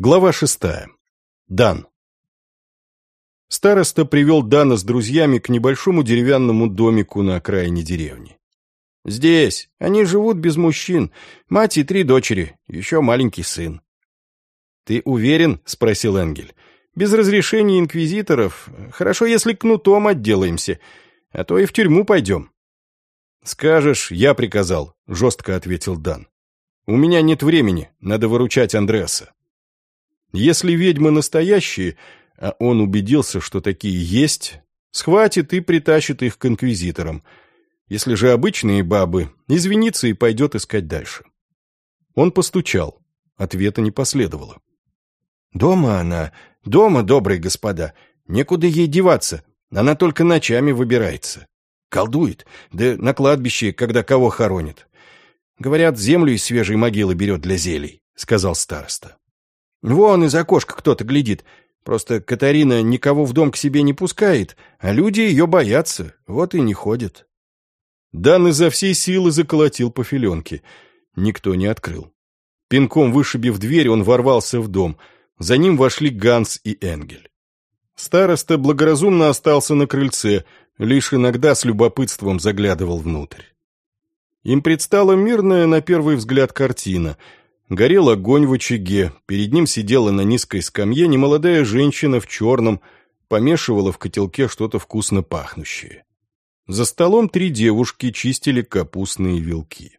Глава шестая. Дан. Староста привел Дана с друзьями к небольшому деревянному домику на окраине деревни. «Здесь. Они живут без мужчин. Мать и три дочери. Еще маленький сын». «Ты уверен?» — спросил Энгель. «Без разрешения инквизиторов. Хорошо, если кнутом отделаемся. А то и в тюрьму пойдем». «Скажешь, я приказал», — жестко ответил Дан. «У меня нет времени. Надо выручать Андреаса». Если ведьмы настоящие, а он убедился, что такие есть, схватит и притащит их к инквизиторам. Если же обычные бабы, извинится и пойдет искать дальше. Он постучал. Ответа не последовало. «Дома она, дома, добрые господа. Некуда ей деваться. Она только ночами выбирается. Колдует, да на кладбище, когда кого хоронит. Говорят, землю из свежей могилы берет для зелий», — сказал староста. Вон из окошка кто-то глядит. Просто Катарина никого в дом к себе не пускает, а люди ее боятся, вот и не ходят. Дан изо всей силы заколотил по филенке. Никто не открыл. Пинком вышибив дверь, он ворвался в дом. За ним вошли Ганс и Энгель. Староста благоразумно остался на крыльце, лишь иногда с любопытством заглядывал внутрь. Им предстала мирная, на первый взгляд, картина — Горел огонь в очаге, перед ним сидела на низкой скамье немолодая женщина в черном, помешивала в котелке что-то вкусно пахнущее. За столом три девушки чистили капустные вилки.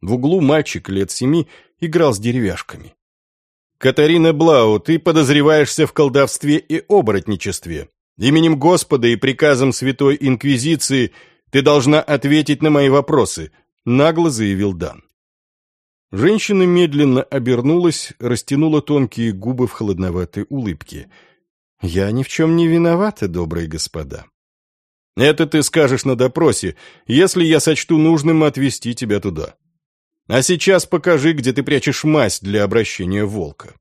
В углу мальчик лет семи играл с деревяшками. «Катарина Блау, ты подозреваешься в колдовстве и оборотничестве. Именем Господа и приказом Святой Инквизиции ты должна ответить на мои вопросы», — нагло заявил Дан. Женщина медленно обернулась, растянула тонкие губы в холодноватой улыбке. «Я ни в чем не виновата, добрые господа». «Это ты скажешь на допросе, если я сочту нужным отвезти тебя туда. А сейчас покажи, где ты прячешь мазь для обращения волка».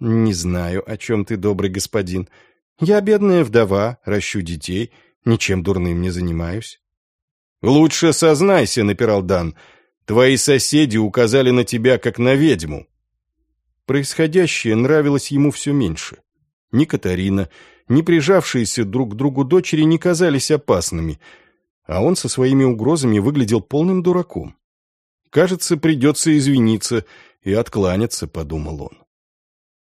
«Не знаю, о чем ты, добрый господин. Я бедная вдова, ращу детей, ничем дурным не занимаюсь». «Лучше сознайся», — напирал Дан, — Твои соседи указали на тебя, как на ведьму». Происходящее нравилось ему все меньше. Ни Катарина, ни прижавшиеся друг к другу дочери не казались опасными, а он со своими угрозами выглядел полным дураком. «Кажется, придется извиниться и откланяться», — подумал он.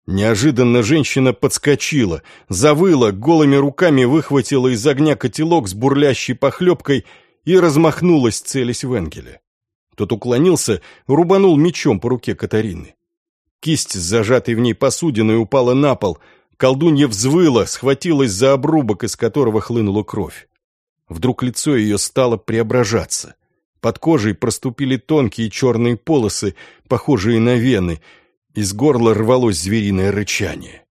Неожиданно женщина подскочила, завыла, голыми руками выхватила из огня котелок с бурлящей похлебкой и размахнулась, целясь в Энгеля. Тот уклонился, рубанул мечом по руке Катарины. Кисть зажатой в ней посудиной упала на пол. Колдунья взвыла, схватилась за обрубок, из которого хлынула кровь. Вдруг лицо ее стало преображаться. Под кожей проступили тонкие черные полосы, похожие на вены. Из горла рвалось звериное рычание.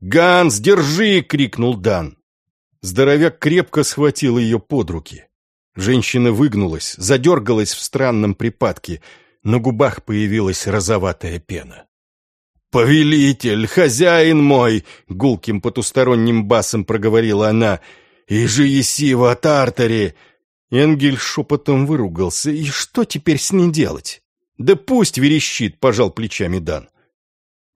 «Ганс, держи!» — крикнул Дан. Здоровяк крепко схватил ее под руки. Женщина выгнулась, задергалась в странном припадке. На губах появилась розоватая пена. «Повелитель, хозяин мой!» — гулким потусторонним басом проговорила она. «И же есива Тартари!» Энгель шепотом выругался. «И что теперь с ней делать?» «Да пусть верещит!» — пожал плечами Дан.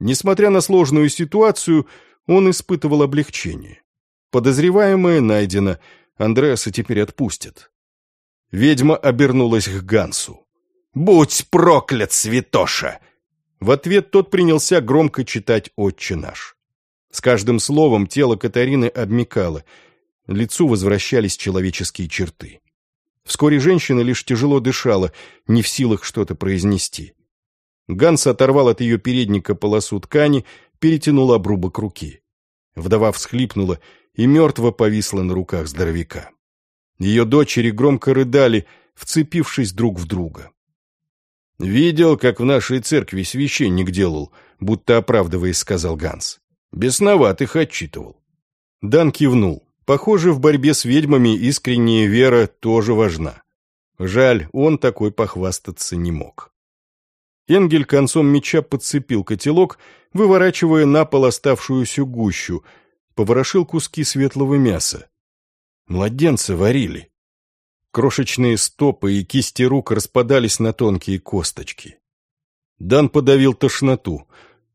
Несмотря на сложную ситуацию, он испытывал облегчение. Подозреваемое найдено, Андреаса теперь отпустят. Ведьма обернулась к Гансу. «Будь проклят, святоша!» В ответ тот принялся громко читать «Отче наш». С каждым словом тело Катарины обмекало, лицу возвращались человеческие черты. Вскоре женщина лишь тяжело дышала, не в силах что-то произнести. Ганс оторвал от ее передника полосу ткани, перетянул обрубок руки. Вдова всхлипнула и мертво повисла на руках здоровяка. Ее дочери громко рыдали, вцепившись друг в друга. «Видел, как в нашей церкви священник делал», будто оправдываясь, сказал Ганс. «Бесноват их отчитывал». Дан кивнул. Похоже, в борьбе с ведьмами искренняя вера тоже важна. Жаль, он такой похвастаться не мог. Энгель концом меча подцепил котелок, выворачивая на пол оставшуюся гущу, поворошил куски светлого мяса. Младенца варили. Крошечные стопы и кисти рук распадались на тонкие косточки. Дан подавил тошноту.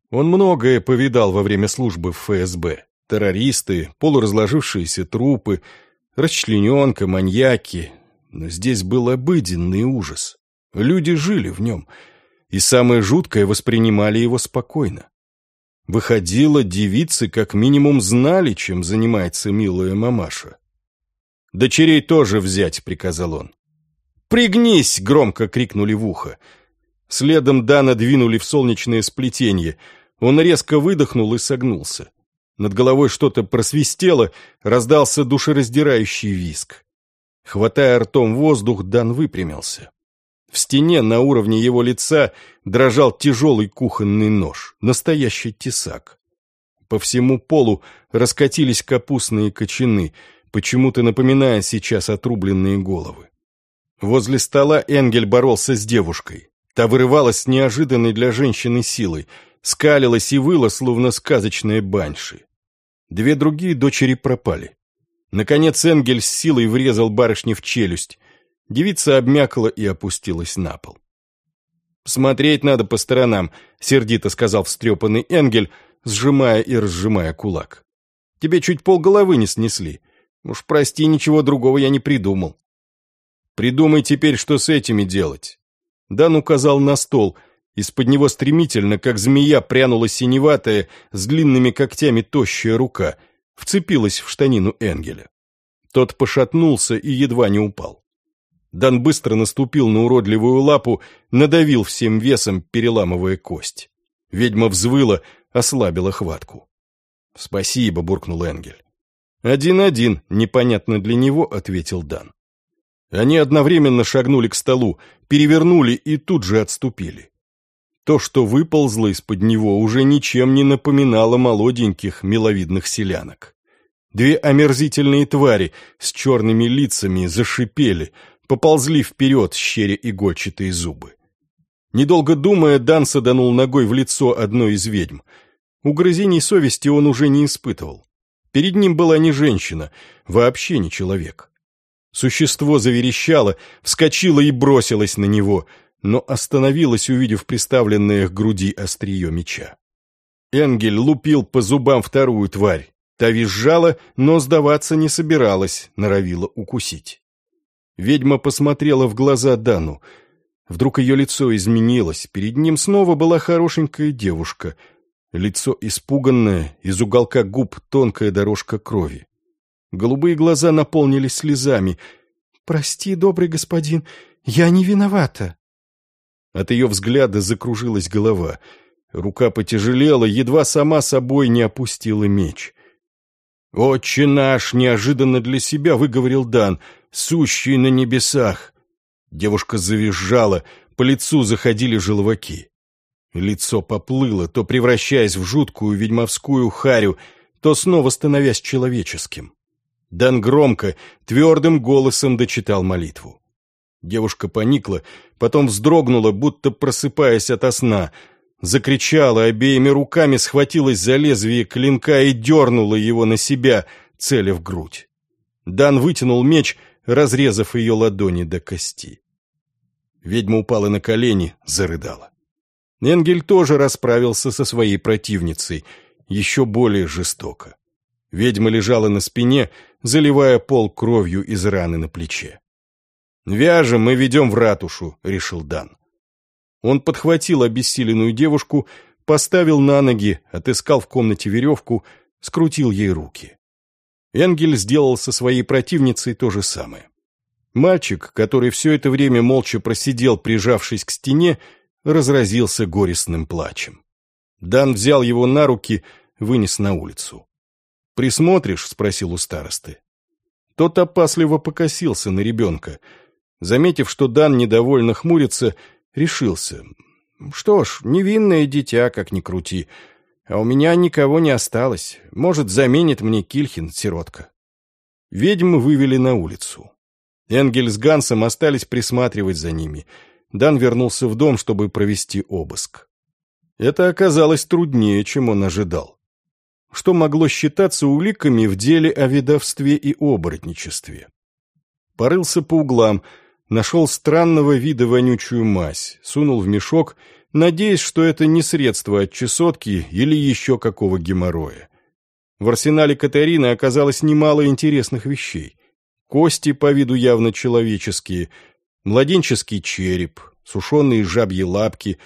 Он многое повидал во время службы в ФСБ. Террористы, полуразложившиеся трупы, расчлененка, маньяки. Но здесь был обыденный ужас. Люди жили в нем, и самое жуткое воспринимали его спокойно. Выходило, девицы как минимум знали, чем занимается милая мамаша. «Дочерей тоже взять», — приказал он. «Пригнись!» — громко крикнули в ухо. Следом Дана двинули в солнечное сплетение. Он резко выдохнул и согнулся. Над головой что-то просвистело, раздался душераздирающий виск. Хватая ртом воздух, Дан выпрямился. В стене на уровне его лица дрожал тяжелый кухонный нож, настоящий тесак. По всему полу раскатились капустные кочаны, почему-то напоминая сейчас отрубленные головы. Возле стола Энгель боролся с девушкой. Та вырывалась с неожиданной для женщины силой, скалилась и выла, словно сказочные банши. Две другие дочери пропали. Наконец Энгель с силой врезал барышне в челюсть. Девица обмякла и опустилась на пол. «Смотреть надо по сторонам», — сердито сказал встрепанный Энгель, сжимая и разжимая кулак. «Тебе чуть полголовы не снесли. Уж прости, ничего другого я не придумал». «Придумай теперь, что с этими делать». Дан указал на стол. Из-под него стремительно, как змея, прянула синеватая, с длинными когтями тощая рука, вцепилась в штанину Энгеля. Тот пошатнулся и едва не упал. Дан быстро наступил на уродливую лапу, надавил всем весом, переламывая кость. Ведьма взвыла, ослабила хватку. «Спасибо», — буркнул Энгель. «Один-один, непонятно для него», — ответил Дан. Они одновременно шагнули к столу, перевернули и тут же отступили. То, что выползло из-под него, уже ничем не напоминало молоденьких, миловидных селянок. Две омерзительные твари с черными лицами зашипели — поползли вперед, щеря игольчатые зубы. Недолго думая, Дан саданул ногой в лицо одной из ведьм. Угрызений совести он уже не испытывал. Перед ним была не женщина, вообще не человек. Существо заверещало, вскочило и бросилось на него, но остановилось, увидев приставленное к груди острие меча. Энгель лупил по зубам вторую тварь. Та визжала, но сдаваться не собиралась, норовила укусить. Ведьма посмотрела в глаза Дану. Вдруг ее лицо изменилось. Перед ним снова была хорошенькая девушка. Лицо испуганное, из уголка губ тонкая дорожка крови. Голубые глаза наполнились слезами. «Прости, добрый господин, я не виновата». От ее взгляда закружилась голова. Рука потяжелела, едва сама собой не опустила меч. «Отче наш!» — неожиданно для себя выговорил Дан — сущий на небесах!» Девушка завизжала, по лицу заходили желваки. Лицо поплыло, то превращаясь в жуткую ведьмовскую харю, то снова становясь человеческим. Дан громко, твердым голосом дочитал молитву. Девушка поникла, потом вздрогнула, будто просыпаясь ото сна, закричала, обеими руками схватилась за лезвие клинка и дернула его на себя, целя в грудь. Дан вытянул меч — разрезав ее ладони до кости. Ведьма упала на колени, зарыдала. Энгель тоже расправился со своей противницей, еще более жестоко. Ведьма лежала на спине, заливая пол кровью из раны на плече. «Вяжем и ведем в ратушу», — решил Дан. Он подхватил обессиленную девушку, поставил на ноги, отыскал в комнате веревку, скрутил ей руки. Энгель сделал со своей противницей то же самое. Мальчик, который все это время молча просидел, прижавшись к стене, разразился горестным плачем. Дан взял его на руки, вынес на улицу. «Присмотришь?» — спросил у старосты. Тот опасливо покосился на ребенка. Заметив, что Дан недовольно хмурится, решился. «Что ж, невинное дитя, как ни крути. А у меня никого не осталось. Может, заменит мне Кильхин, сиротка. Ведьмы вывели на улицу. Энгель с Гансом остались присматривать за ними. Дан вернулся в дом, чтобы провести обыск. Это оказалось труднее, чем он ожидал. Что могло считаться уликами в деле о ведовстве и оборотничестве? Порылся по углам, нашел странного вида вонючую мазь, сунул в мешок, надеясь, что это не средство от чесотки или еще какого геморроя. В арсенале Катарины оказалось немало интересных вещей. Кости, по виду явно человеческие, младенческий череп, сушеные жабьи лапки,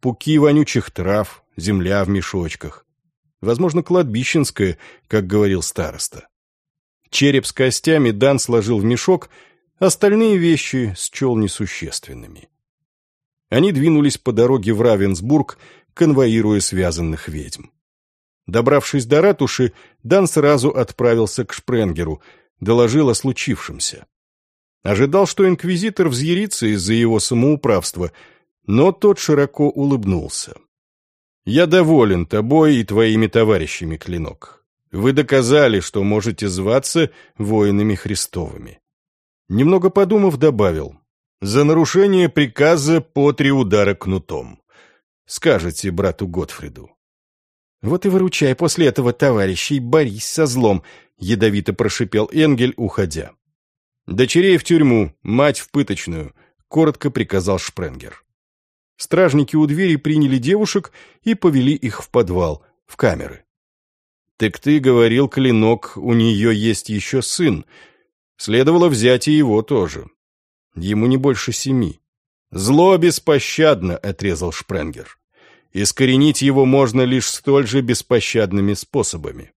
пуки вонючих трав, земля в мешочках. Возможно, кладбищенская, как говорил староста. Череп с костями Дан сложил в мешок, остальные вещи счел несущественными. Они двинулись по дороге в Равенсбург, конвоируя связанных ведьм. Добравшись до ратуши, Дан сразу отправился к Шпренгеру, доложил о случившемся. Ожидал, что инквизитор взъярится из-за его самоуправства, но тот широко улыбнулся. «Я доволен тобой и твоими товарищами, Клинок. Вы доказали, что можете зваться воинами Христовыми». Немного подумав, добавил. «За нарушение приказа по три удара кнутом. Скажете брату Готфриду». «Вот и выручай после этого товарищей, борись со злом», — ядовито прошипел Энгель, уходя. «Дочерей в тюрьму, мать в пыточную», — коротко приказал Шпренгер. Стражники у двери приняли девушек и повели их в подвал, в камеры. «Так ты говорил, Клинок, у нее есть еще сын. Следовало взять и его тоже. Ему не больше семи». «Зло беспощадно», — отрезал Шпренгер. «Искоренить его можно лишь столь же беспощадными способами».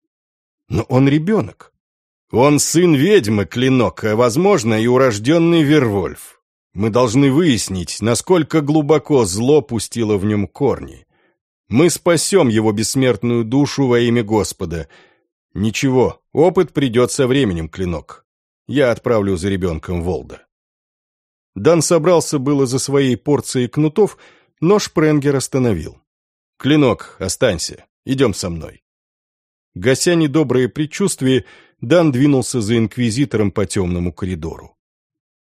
«Но он ребенок». «Он сын ведьмы, Клинок, а, возможно, и урожденный Вервольф. Мы должны выяснить, насколько глубоко зло пустило в нем корни. Мы спасем его бессмертную душу во имя Господа. Ничего, опыт придет со временем, Клинок. Я отправлю за ребенком Волда. Дан собрался было за своей порцией кнутов, но Шпренгер остановил. «Клинок, останься. Идем со мной». Гася недобрые предчувствия, Дан двинулся за инквизитором по темному коридору.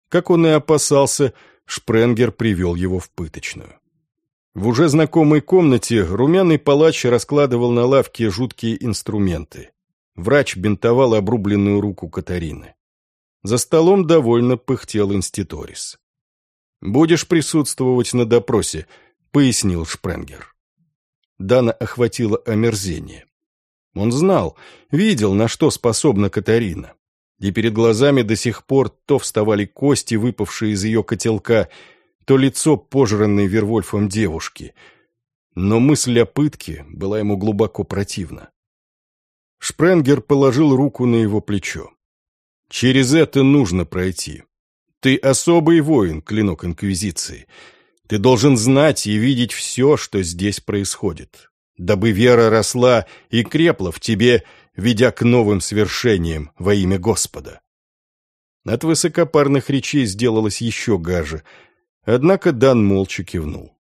Как он и опасался, Шпренгер привел его в пыточную. В уже знакомой комнате румяный палач раскладывал на лавке жуткие инструменты. Врач бинтовал обрубленную руку Катарины. За столом довольно пыхтел инститорис. «Будешь присутствовать на допросе», — пояснил Шпренгер. Дана охватило омерзение. Он знал, видел, на что способна Катарина и перед глазами до сих пор то вставали кости, выпавшие из ее котелка, то лицо, пожранной Вервольфом девушки. Но мысль о пытке была ему глубоко противна. Шпренгер положил руку на его плечо. «Через это нужно пройти. Ты особый воин, клинок Инквизиции. Ты должен знать и видеть все, что здесь происходит, дабы вера росла и крепла в тебе, ведя к новым свершениям во имя Господа. От высокопарных речей сделалось еще гаже, однако Дан молча кивнул.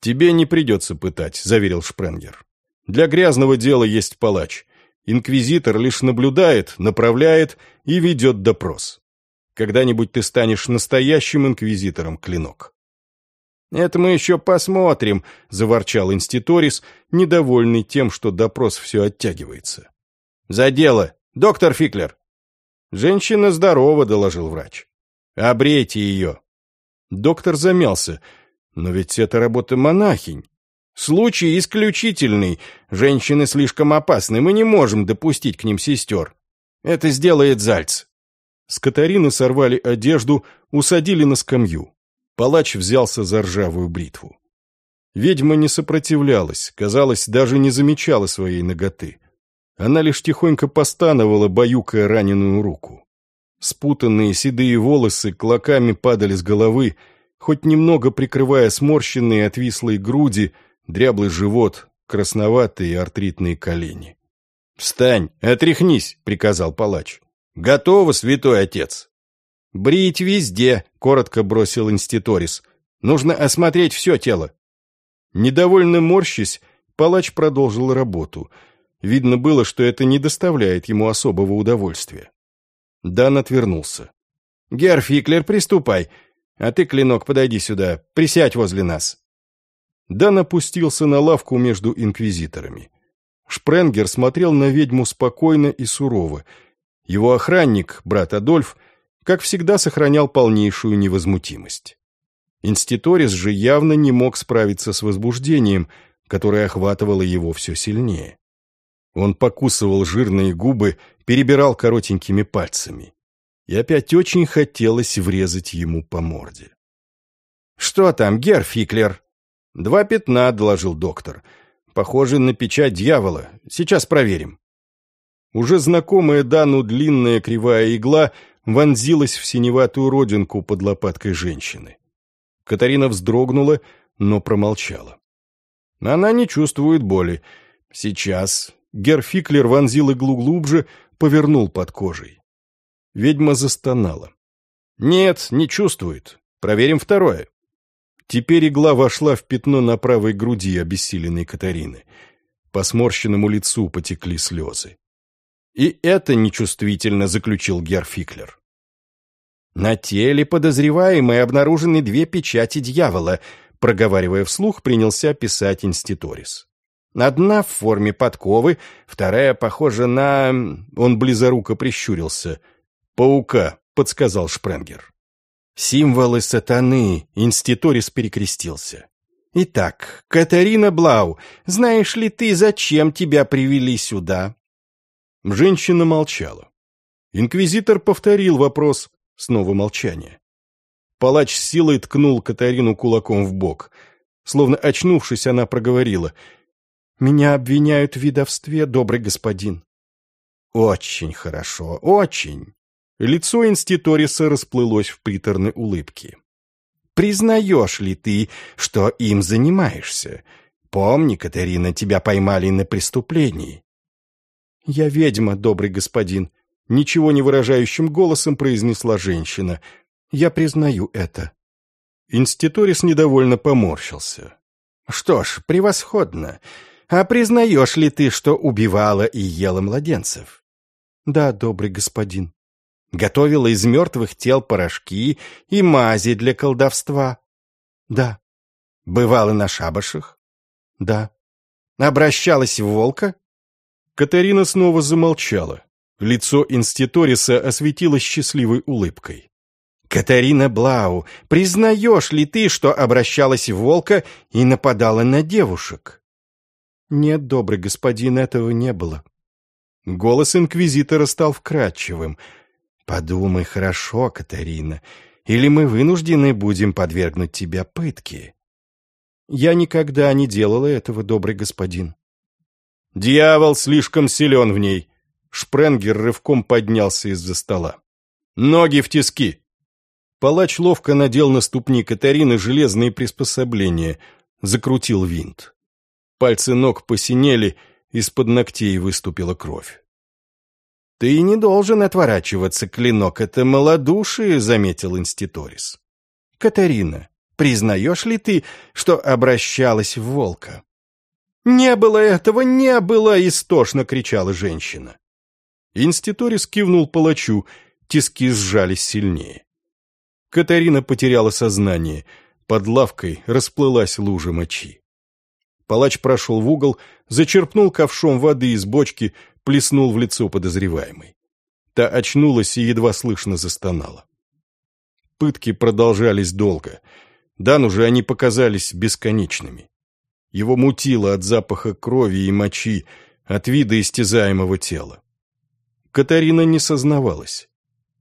«Тебе не придется пытать», — заверил Шпренгер. «Для грязного дела есть палач. Инквизитор лишь наблюдает, направляет и ведет допрос. Когда-нибудь ты станешь настоящим инквизитором, Клинок». «Это мы еще посмотрим», — заворчал инститорис, недовольный тем, что допрос все оттягивается. «За дело! Доктор Фиклер!» «Женщина здорова», — доложил врач. «Обрейте ее». Доктор замялся. «Но ведь это работа монахинь. Случай исключительный. Женщины слишком опасны, мы не можем допустить к ним сестер. Это сделает Зальц». С Катарины сорвали одежду, усадили на скамью. Палач взялся за ржавую бритву. Ведьма не сопротивлялась, казалось, даже не замечала своей ноготы. Она лишь тихонько постановала, баюкая раненую руку. Спутанные седые волосы клоками падали с головы, хоть немного прикрывая сморщенные отвислые груди, дряблый живот, красноватые артритные колени. «Встань, отряхнись», — приказал палач. «Готово, святой отец». «Брить везде», — коротко бросил инститорис. «Нужно осмотреть все тело». Недовольно морщись, палач продолжил работу. Видно было, что это не доставляет ему особого удовольствия. Дан отвернулся. «Герр Фиклер, приступай. А ты, Клинок, подойди сюда. Присядь возле нас». Дан опустился на лавку между инквизиторами. Шпренгер смотрел на ведьму спокойно и сурово. Его охранник, брат Адольф, как всегда сохранял полнейшую невозмутимость. Инститорис же явно не мог справиться с возбуждением, которое охватывало его все сильнее. Он покусывал жирные губы, перебирал коротенькими пальцами. И опять очень хотелось врезать ему по морде. «Что там, Герр Фиклер?» «Два пятна», — доложил доктор. «Похоже на печать дьявола. Сейчас проверим». Уже знакомая Дану длинная кривая игла вонзилась в синеватую родинку под лопаткой женщины. Катарина вздрогнула, но промолчала. Она не чувствует боли. Сейчас Герфиклер вонзил иглу глубже, повернул под кожей. Ведьма застонала. «Нет, не чувствует. Проверим второе». Теперь игла вошла в пятно на правой груди обессиленной Катарины. По сморщенному лицу потекли слезы. «И это нечувствительно», — заключил Герфиклер. «На теле подозреваемой обнаружены две печати дьявола», — проговаривая вслух, принялся писать инститорис. Одна в форме подковы, вторая похожа на... Он близоруко прищурился. «Паука», — подсказал Шпренгер. «Символы сатаны», — инститорис перекрестился. «Итак, Катарина Блау, знаешь ли ты, зачем тебя привели сюда?» Женщина молчала. Инквизитор повторил вопрос, снова молчание. Палач с силой ткнул Катарину кулаком в бок. Словно очнувшись, она проговорила — меня обвиняют в видовстве, добрый господин. Очень хорошо, очень. Лицо инститориса расплылось в приторной улыбке. Признаешь ли ты, что им занимаешься? Помни, Катерина, тебя поймали на преступлении. Я ведьма, добрый господин, ничего не выражающим голосом произнесла женщина. Я признаю это. Инститорис недовольно поморщился. Что ж, превосходно. А признаешь ли ты, что убивала и ела младенцев? Да, добрый господин. Готовила из мертвых тел порошки и мази для колдовства? Да. Бывала на шабашах? Да. Обращалась в волка? Катарина снова замолчала. Лицо инститориса осветилось счастливой улыбкой. «Катарина Блау, признаешь ли ты, что обращалась в волка и нападала на девушек?» «Нет, добрый господин, этого не было». Голос инквизитора стал вкрадчивым. «Подумай хорошо, Катарина, или мы вынуждены будем подвергнуть тебя пытке». «Я никогда не делала этого, добрый господин». «Дьявол слишком силен в ней». Шпренгер рывком поднялся из-за стола. «Ноги в тиски!» Палач ловко надел на ступни Катарины железные приспособления, закрутил винт. Пальцы ног посинели, из-под ногтей выступила кровь. «Ты не должен отворачиваться, клинок, это малодушие», — заметил инститорис. «Катарина, признаешь ли ты, что обращалась в волка?» «Не было этого, не было!» — истошно кричала женщина. Инститорис кивнул палачу, тиски сжались сильнее. Катарина потеряла сознание, под лавкой расплылась лужа мочи. Палач прошел в угол, зачерпнул ковшом воды из бочки, плеснул в лицо подозреваемой. Та очнулась и едва слышно застонала. Пытки продолжались долго. Дан уже они показались бесконечными. Его мутило от запаха крови и мочи, от вида истязаемого тела. Катарина не сознавалась.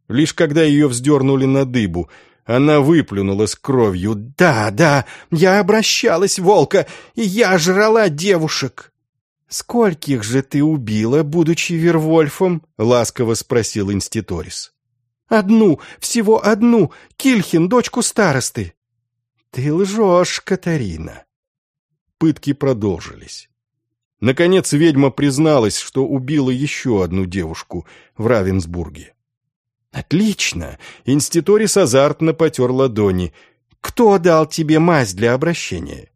Лишь когда ее вздернули на дыбу, она выплюнула с кровью. «Да, да, я обращалась, волка, и я жрала девушек». «Скольких же ты убила, будучи Вервольфом?» — ласково спросил инститорис. «Одну, всего одну, Кильхин, дочку старосты». «Ты лжешь, Катарина». Пытки продолжились. Наконец ведьма призналась, что убила еще одну девушку в Равенсбурге. «Отлично!» — инститорис азартно потер ладони. «Кто дал тебе мазь для обращения?»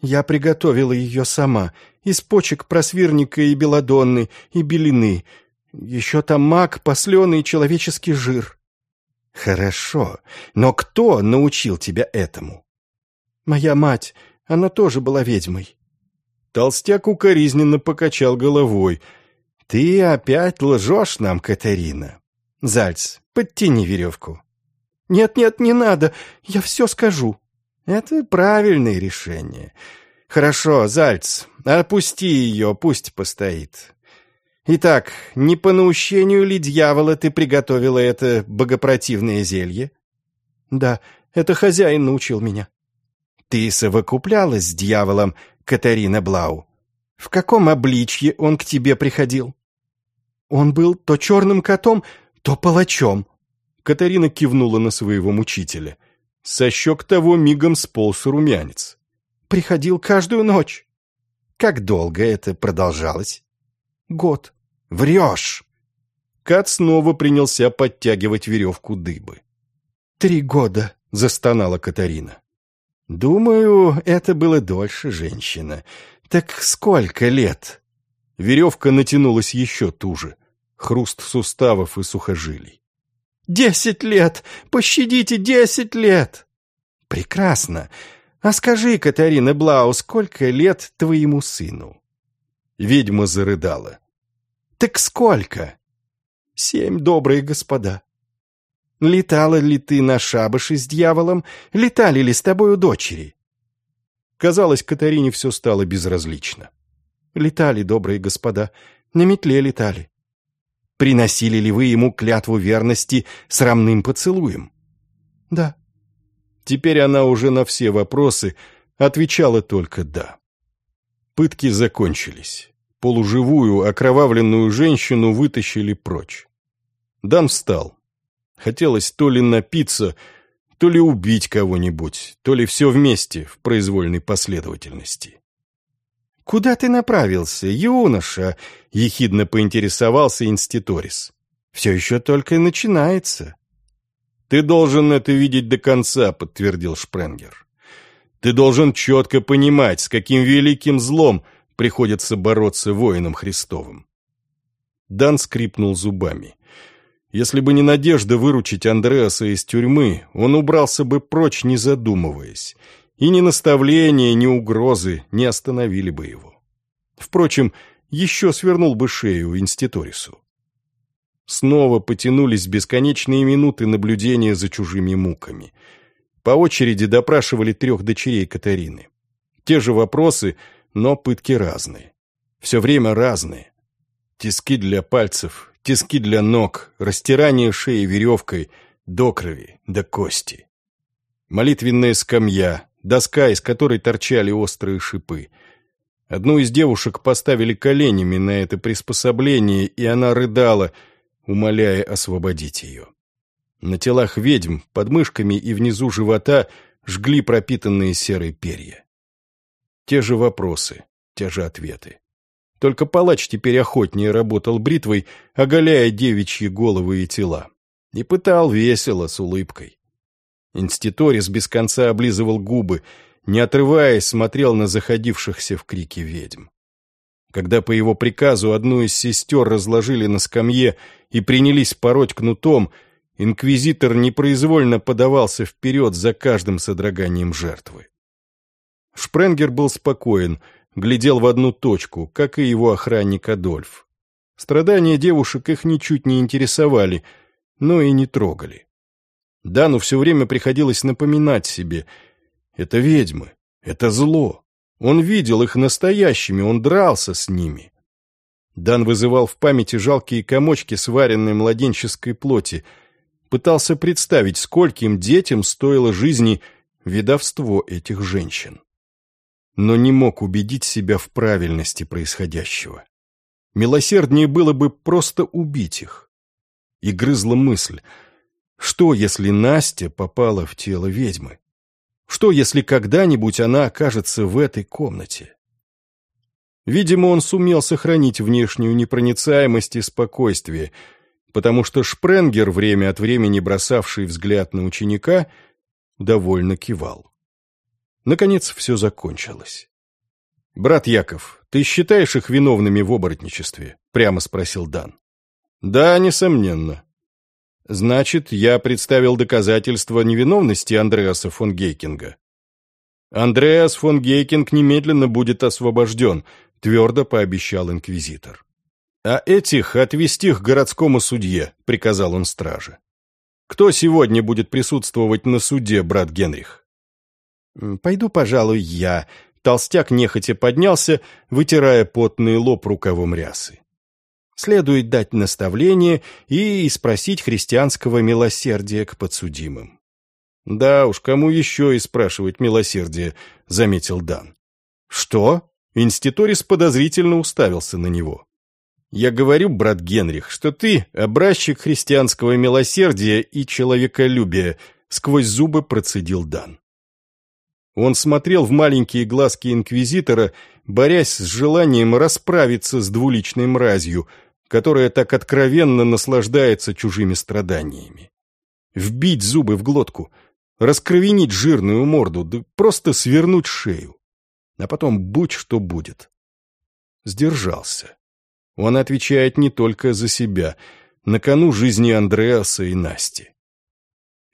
«Я приготовила ее сама, из почек просвирника и белодонны, и белины. Еще там мак, посленый человеческий жир». «Хорошо, но кто научил тебя этому?» «Моя мать, она тоже была ведьмой». Толстяк укоризненно покачал головой. «Ты опять лжешь нам, Катарина. Зальц, подтяни веревку». «Нет-нет, не надо, я все скажу». Это правильное решение. Хорошо, Зальц, опусти ее, пусть постоит. Итак, не по наущению ли дьявола ты приготовила это богопротивное зелье? Да, это хозяин научил меня. Ты совокуплялась с дьяволом, Катарина Блау? В каком обличье он к тебе приходил? Он был то черным котом, то палачом. Катарина кивнула на своего мучителя. Со щек того мигом сполз румянец. Приходил каждую ночь. Как долго это продолжалось? Год. Врешь. Кат снова принялся подтягивать веревку дыбы. Три года, застонала Катарина. «Думаю, это было дольше, женщина. Так сколько лет?» Веревка натянулась еще туже. Хруст суставов и сухожилий. «Десять лет! Пощадите, десять лет!» «Прекрасно. А скажи, Катарина Блау, сколько лет твоему сыну?» Ведьма зарыдала. «Так сколько?» «Семь, добрые господа. Летала ли ты на шабаше с дьяволом? Летали ли с тобою дочери?» Казалось, Катарине все стало безразлично. «Летали, добрые господа, на метле летали». «Приносили ли вы ему клятву верности срамным поцелуем?» «Да». Теперь она уже на все вопросы отвечала только «да». Пытки закончились. Полуживую, окровавленную женщину вытащили прочь. Дан встал, Хотелось то ли напиться, то ли убить кого-нибудь, то ли все вместе в произвольной последовательности. «Куда ты направился, юноша?» — ехидно поинтересовался инститорис. «Все еще только начинается». «Ты должен это видеть до конца», — подтвердил Шпренгер. «Ты должен четко понимать, с каким великим злом приходится бороться воинам Христовым». Дан скрипнул зубами. Если бы не надежда выручить Андреаса из тюрьмы, он убрался бы прочь, не задумываясь. И ни наставления, ни угрозы не остановили бы его. Впрочем, еще свернул бы шею инститорису. Снова потянулись бесконечные минуты наблюдения за чужими муками. По очереди допрашивали трех дочерей Катарины. Те же вопросы, но пытки разные. Все время разные. Тиски для пальцев, тиски для ног, растирание шеи веревкой, до крови, до кости. Молитвенная скамья, доска, из которой торчали острые шипы. Одну из девушек поставили коленями на это приспособление, и она рыдала, умоляя освободить ее. На телах ведьм, под мышками и внизу живота жгли пропитанные серой перья. Те же вопросы, те же ответы. Только палач теперь охотнее работал бритвой, оголяя девичьи головы и тела. И пытал весело, с улыбкой. Инститорис без конца облизывал губы, не отрываясь, смотрел на заходившихся в крике ведьм. Когда по его приказу одну из сестер разложили на скамье и принялись пороть кнутом, инквизитор непроизвольно подавался вперед за каждым содроганием жертвы. Шпренгер был спокоен — глядел в одну точку, как и его охранник Адольф. Страдания девушек их ничуть не интересовали, но и не трогали. Дану все время приходилось напоминать себе «это ведьмы, это зло». Он видел их настоящими, он дрался с ними. Дан вызывал в памяти жалкие комочки сваренной младенческой плоти, пытался представить, скольким детям стоило жизни видовство этих женщин но не мог убедить себя в правильности происходящего. Милосерднее было бы просто убить их. И грызла мысль, что если Настя попала в тело ведьмы? Что если когда-нибудь она окажется в этой комнате? Видимо, он сумел сохранить внешнюю непроницаемость и спокойствие, потому что Шпренгер, время от времени бросавший взгляд на ученика, довольно кивал. Наконец все закончилось. «Брат Яков, ты считаешь их виновными в оборотничестве?» — прямо спросил Дан. «Да, несомненно». «Значит, я представил доказательства невиновности Андреаса фон Гейкинга». «Андреас фон Гейкинг немедленно будет освобожден», — твердо пообещал инквизитор. «А этих отвести к городскому судье», — приказал он страже. «Кто сегодня будет присутствовать на суде, брат Генрих?» «Пойду, пожалуй, я». Толстяк нехотя поднялся, вытирая потный лоб рукавом рясы. Следует дать наставление и спросить христианского милосердия к подсудимым. «Да уж, кому еще и спрашивать милосердие», — заметил Дан. «Что?» — Инститорис подозрительно уставился на него. «Я говорю, брат Генрих, что ты образчик христианского милосердия и человеколюбия», — сквозь зубы процедил Дан. Он смотрел в маленькие глазки инквизитора, борясь с желанием расправиться с двуличной мразью, которая так откровенно наслаждается чужими страданиями. Вбить зубы в глотку, раскровенить жирную морду, да просто свернуть шею. А потом будь что будет. Сдержался. Он отвечает не только за себя, на кону жизни Андреаса и Насти.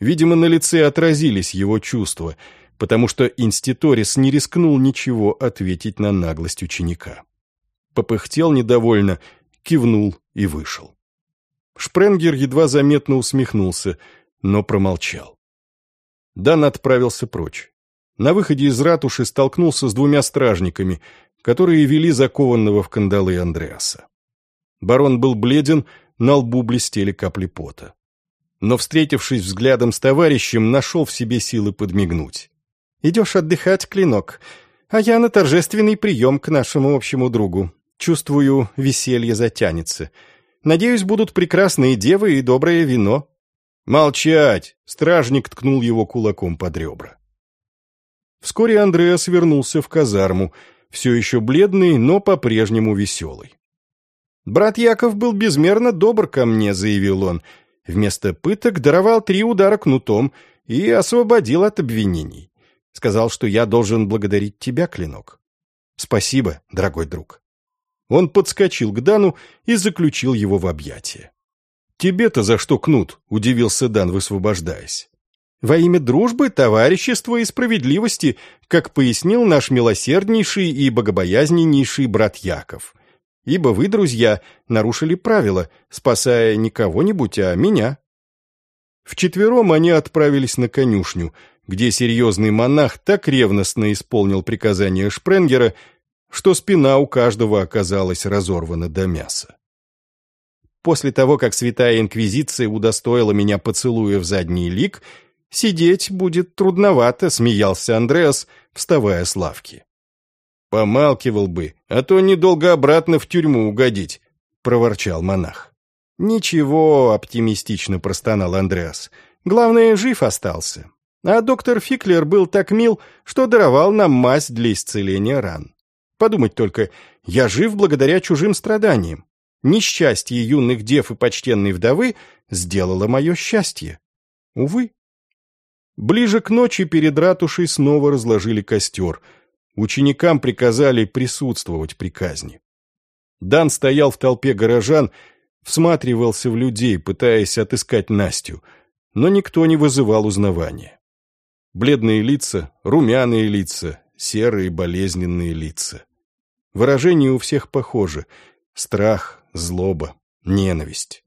Видимо, на лице отразились его чувства, потому что Инститорис не рискнул ничего ответить на наглость ученика. Попыхтел недовольно, кивнул и вышел. Шпренгер едва заметно усмехнулся, но промолчал. Дан отправился прочь. На выходе из ратуши столкнулся с двумя стражниками, которые вели закованного в кандалы Андреаса. Барон был бледен, на лбу блестели капли пота. Но, встретившись взглядом с товарищем, нашел в себе силы подмигнуть. «Идешь отдыхать, Клинок, а я на торжественный прием к нашему общему другу. Чувствую, веселье затянется. Надеюсь, будут прекрасные девы и доброе вино». «Молчать!» — стражник ткнул его кулаком под ребра. Вскоре Андреас вернулся в казарму, все еще бледный, но по-прежнему веселый. «Брат Яков был безмерно добр ко мне», — заявил он. Вместо пыток даровал три удара кнутом и освободил от обвинений. Сказал, что я должен благодарить тебя, Клинок. Спасибо, дорогой друг. Он подскочил к Дану и заключил его в объятия. «Тебе-то за что кнут?» — удивился Дан, высвобождаясь. «Во имя дружбы, товарищества и справедливости, как пояснил наш милосерднейший и богобоязненнейший брат Яков ибо вы, друзья, нарушили правила, спасая не кого-нибудь, а меня». Вчетвером они отправились на конюшню, где серьезный монах так ревностно исполнил приказание Шпренгера, что спина у каждого оказалась разорвана до мяса. После того, как святая инквизиция удостоила меня поцелуя в задний лик, сидеть будет трудновато, смеялся Андреас, вставая с лавки. «Помалкивал бы, а то недолго обратно в тюрьму угодить», — проворчал монах. «Ничего», — оптимистично простонал Андреас. «Главное, жив остался. А доктор Фиклер был так мил, что даровал нам мазь для исцеления ран. Подумать только, я жив благодаря чужим страданиям. Несчастье юных дев и почтенной вдовы сделало мое счастье. Увы». Ближе к ночи перед ратушей снова разложили костер — Ученикам приказали присутствовать при казни. Дан стоял в толпе горожан, всматривался в людей, пытаясь отыскать Настю, но никто не вызывал узнавания. Бледные лица, румяные лица, серые болезненные лица. Выражение у всех похоже — страх, злоба, ненависть.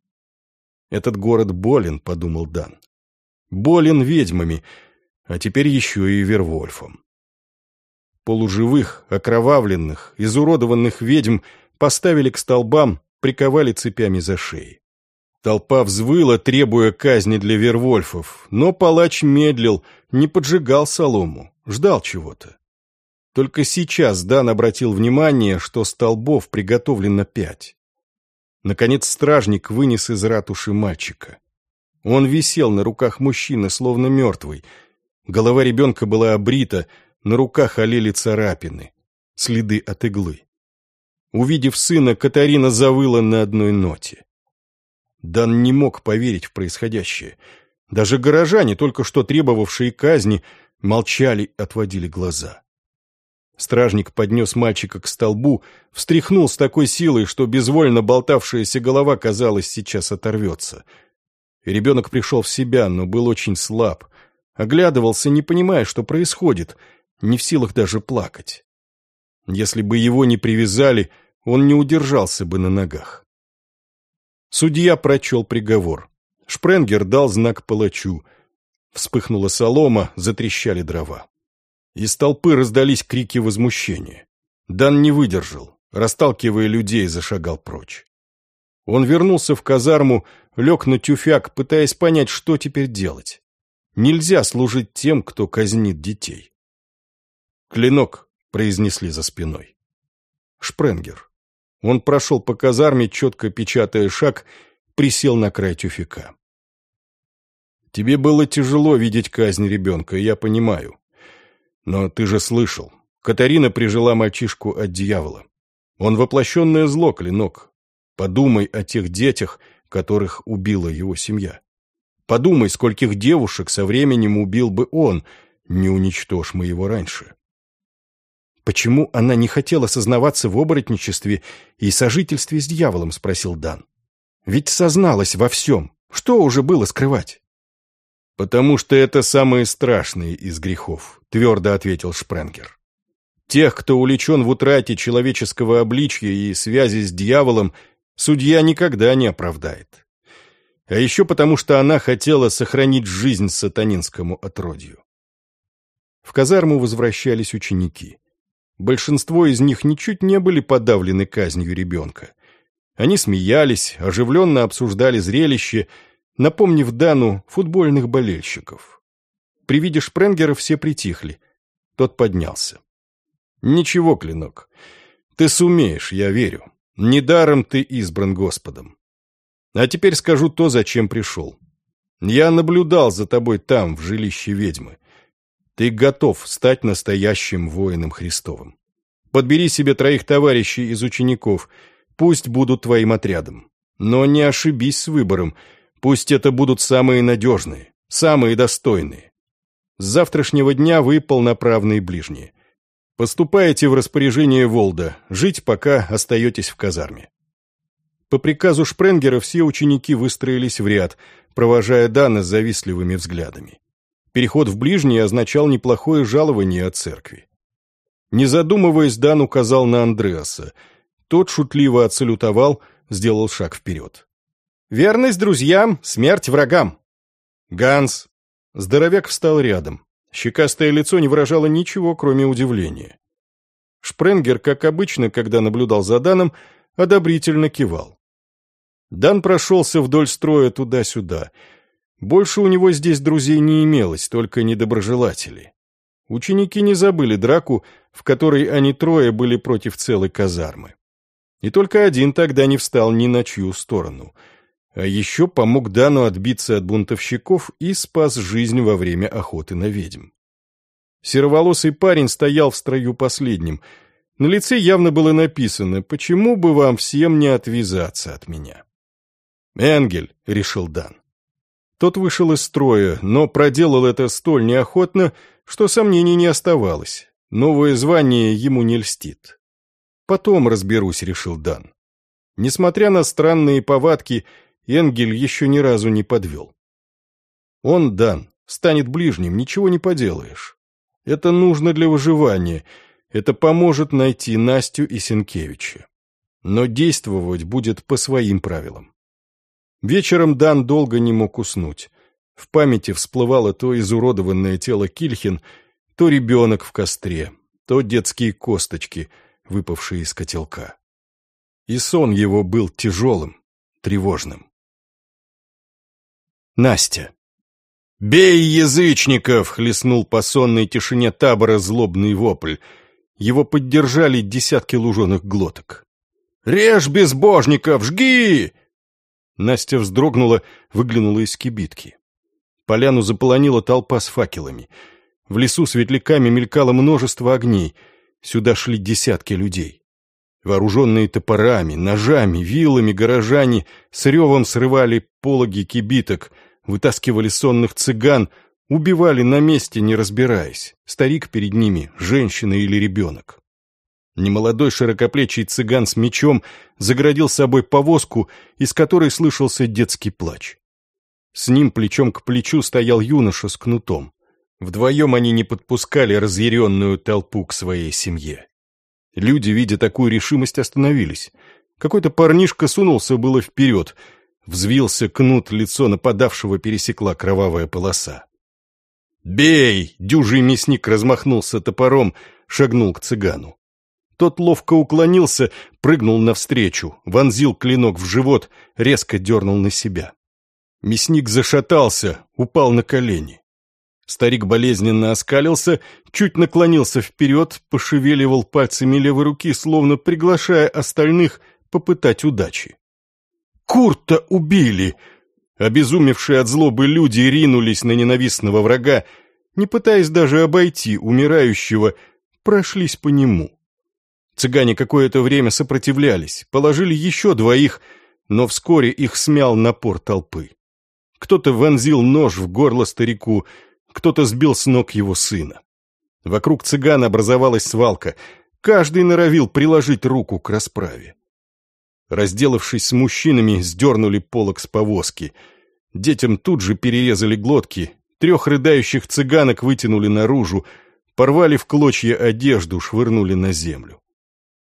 «Этот город болен», — подумал Дан. «Болен ведьмами, а теперь еще и Вервольфом». Полуживых, окровавленных, изуродованных ведьм поставили к столбам, приковали цепями за шеи. Толпа взвыла, требуя казни для вервольфов, но палач медлил, не поджигал солому, ждал чего-то. Только сейчас Дан обратил внимание, что столбов приготовлено пять. Наконец стражник вынес из ратуши мальчика. Он висел на руках мужчины, словно мертвый. Голова ребенка была обрита, на руках олели царапины, следы от иглы. Увидев сына, Катарина завыла на одной ноте. Дан не мог поверить в происходящее. Даже горожане, только что требовавшие казни, молчали, отводили глаза. Стражник поднес мальчика к столбу, встряхнул с такой силой, что безвольно болтавшаяся голова, казалось, сейчас оторвется. ребенок пришел в себя, но был очень слаб. Оглядывался, не понимая, что происходит — не в силах даже плакать. Если бы его не привязали, он не удержался бы на ногах. Судья прочел приговор. Шпренгер дал знак палачу. Вспыхнула солома, затрещали дрова. Из толпы раздались крики возмущения. Дан не выдержал, расталкивая людей, зашагал прочь. Он вернулся в казарму, лег на тюфяк, пытаясь понять, что теперь делать. Нельзя служить тем, кто казнит детей. «Клинок», — произнесли за спиной. Шпренгер. Он прошел по казарме, четко печатая шаг, присел на край тюфяка. «Тебе было тяжело видеть казнь ребенка, я понимаю. Но ты же слышал. Катарина прижила мальчишку от дьявола. Он воплощенное зло, Клинок. Подумай о тех детях, которых убила его семья. Подумай, скольких девушек со временем убил бы он, не уничтожь мы его раньше. «Почему она не хотела сознаваться в оборотничестве и сожительстве с дьяволом?» — спросил Дан. «Ведь созналась во всем. Что уже было скрывать?» «Потому что это самые страшные из грехов», — твердо ответил Шпренгер. «Тех, кто увлечен в утрате человеческого обличья и связи с дьяволом, судья никогда не оправдает. А еще потому, что она хотела сохранить жизнь сатанинскому отродью». В казарму возвращались ученики. Большинство из них ничуть не были подавлены казнью ребенка. Они смеялись, оживленно обсуждали зрелище, напомнив Дану футбольных болельщиков. При виде Шпренгера все притихли. Тот поднялся. «Ничего, Клинок, ты сумеешь, я верю. Недаром ты избран Господом. А теперь скажу то, зачем пришел. Я наблюдал за тобой там, в жилище ведьмы. Ты готов стать настоящим воином Христовым. Подбери себе троих товарищей из учеников, пусть будут твоим отрядом. Но не ошибись с выбором, пусть это будут самые надежные, самые достойные. С завтрашнего дня вы полноправные ближние. Поступаете в распоряжение Волда, жить пока остаетесь в казарме. По приказу Шпренгера все ученики выстроились в ряд, провожая Дана завистливыми взглядами. Переход в ближние означал неплохое жалование от церкви. Не задумываясь, Дан указал на Андреаса. Тот шутливо отсалютовал, сделал шаг вперед. «Верность друзьям, смерть врагам!» «Ганс!» Здоровяк встал рядом. Щекастое лицо не выражало ничего, кроме удивления. Шпренгер, как обычно, когда наблюдал за Даном, одобрительно кивал. Дан прошелся вдоль строя туда-сюда — больше у него здесь друзей не имелось, только недоброжелатели. Ученики не забыли драку, в которой они трое были против целой казармы. И только один тогда не встал ни на чью сторону. А еще помог Дану отбиться от бунтовщиков и спас жизнь во время охоты на ведьм. Сероволосый парень стоял в строю последним. На лице явно было написано «Почему бы вам всем не отвязаться от меня?» «Энгель», — решил Дан. Тот вышел из строя, но проделал это столь неохотно, что сомнений не оставалось. Новое звание ему не льстит. «Потом разберусь», — решил Дан. Несмотря на странные повадки, Энгель еще ни разу не подвел. Он, Дан, станет ближним, ничего не поделаешь. Это нужно для выживания, это поможет найти Настю и Сенкевича. Но действовать будет по своим правилам. Вечером Дан долго не мог уснуть. В памяти всплывало то изуродованное тело Кильхин, то ребенок в костре, то детские косточки, выпавшие из котелка. И сон его был тяжелым, тревожным. Настя. «Бей язычников!» — хлестнул по сонной тишине табора злобный вопль. Его поддержали десятки луженых глоток. «Режь безбожников! Жги!» Настя вздрогнула, выглянула из кибитки. Поляну заполонила толпа с факелами. В лесу светляками мелькало множество огней. Сюда шли десятки людей. Вооруженные топорами, ножами, вилами горожане с ревом срывали пологи кибиток, вытаскивали сонных цыган, убивали на месте, не разбираясь. Старик перед ними, женщина или ребенок. Немолодой широкоплечий цыган с мечом заградил собой повозку, из которой слышался детский плач. С ним плечом к плечу стоял юноша с кнутом. Вдвоем они не подпускали разъяренную толпу к своей семье. Люди, видя такую решимость, остановились. Какой-то парнишка сунулся было вперед. Взвился кнут, лицо нападавшего пересекла кровавая полоса. «Бей!» — дюжий мясник размахнулся топором, шагнул к цыгану. Тот ловко уклонился, прыгнул навстречу, вонзил клинок в живот, резко дернул на себя. Мясник зашатался, упал на колени. Старик болезненно оскалился, чуть наклонился вперед, пошевеливал пальцами левой руки, словно приглашая остальных попытать удачи. «Курта убили!» Обезумевшие от злобы люди ринулись на ненавистного врага, не пытаясь даже обойти умирающего, прошлись по нему. Цыгане какое-то время сопротивлялись, положили еще двоих, но вскоре их смял напор толпы. Кто-то вонзил нож в горло старику, кто-то сбил с ног его сына. Вокруг цыган образовалась свалка, каждый норовил приложить руку к расправе. Разделавшись с мужчинами, сдернули полок с повозки. Детям тут же перерезали глотки, трех рыдающих цыганок вытянули наружу, порвали в клочья одежду, швырнули на землю.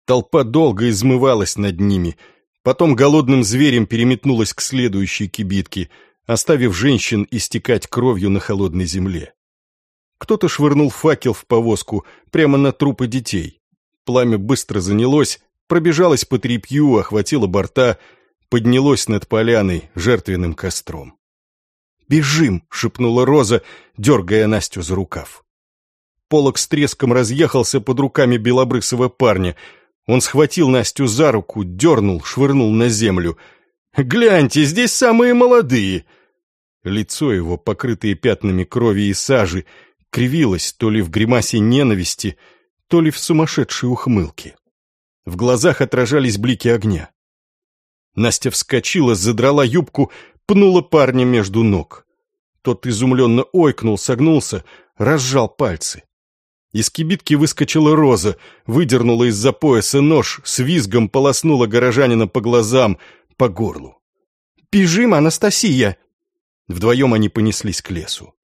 Толпа долго измывалась над ними, потом голодным зверем переметнулась к следующей кибитке, оставив женщин истекать кровью на холодной земле. Кто-то швырнул факел в повозку прямо на трупы детей. Пламя быстро занялось, пробежалась по трепью, охватила борта, поднялось над поляной жертвенным костром. «Бежим!» — шепнула Роза, дергая Настю за рукав. Полок с треском разъехался под руками белобрысого парня. Он схватил Настю за руку, дернул, швырнул на землю. «Гляньте, здесь самые молодые!» Лицо его, покрытое пятнами крови и сажи, кривилось то ли в гримасе ненависти, то ли в сумасшедшей ухмылке. В глазах отражались блики огня. Настя вскочила, задрала юбку, пнула парня между ног. Тот изумленно ойкнул, согнулся, разжал пальцы. Из кибитки выскочила роза, выдернула из-за пояса нож, с визгом полоснула горожанина по глазам, по горлу. «Бежим, Анастасия!» Вдвоем они понеслись к лесу.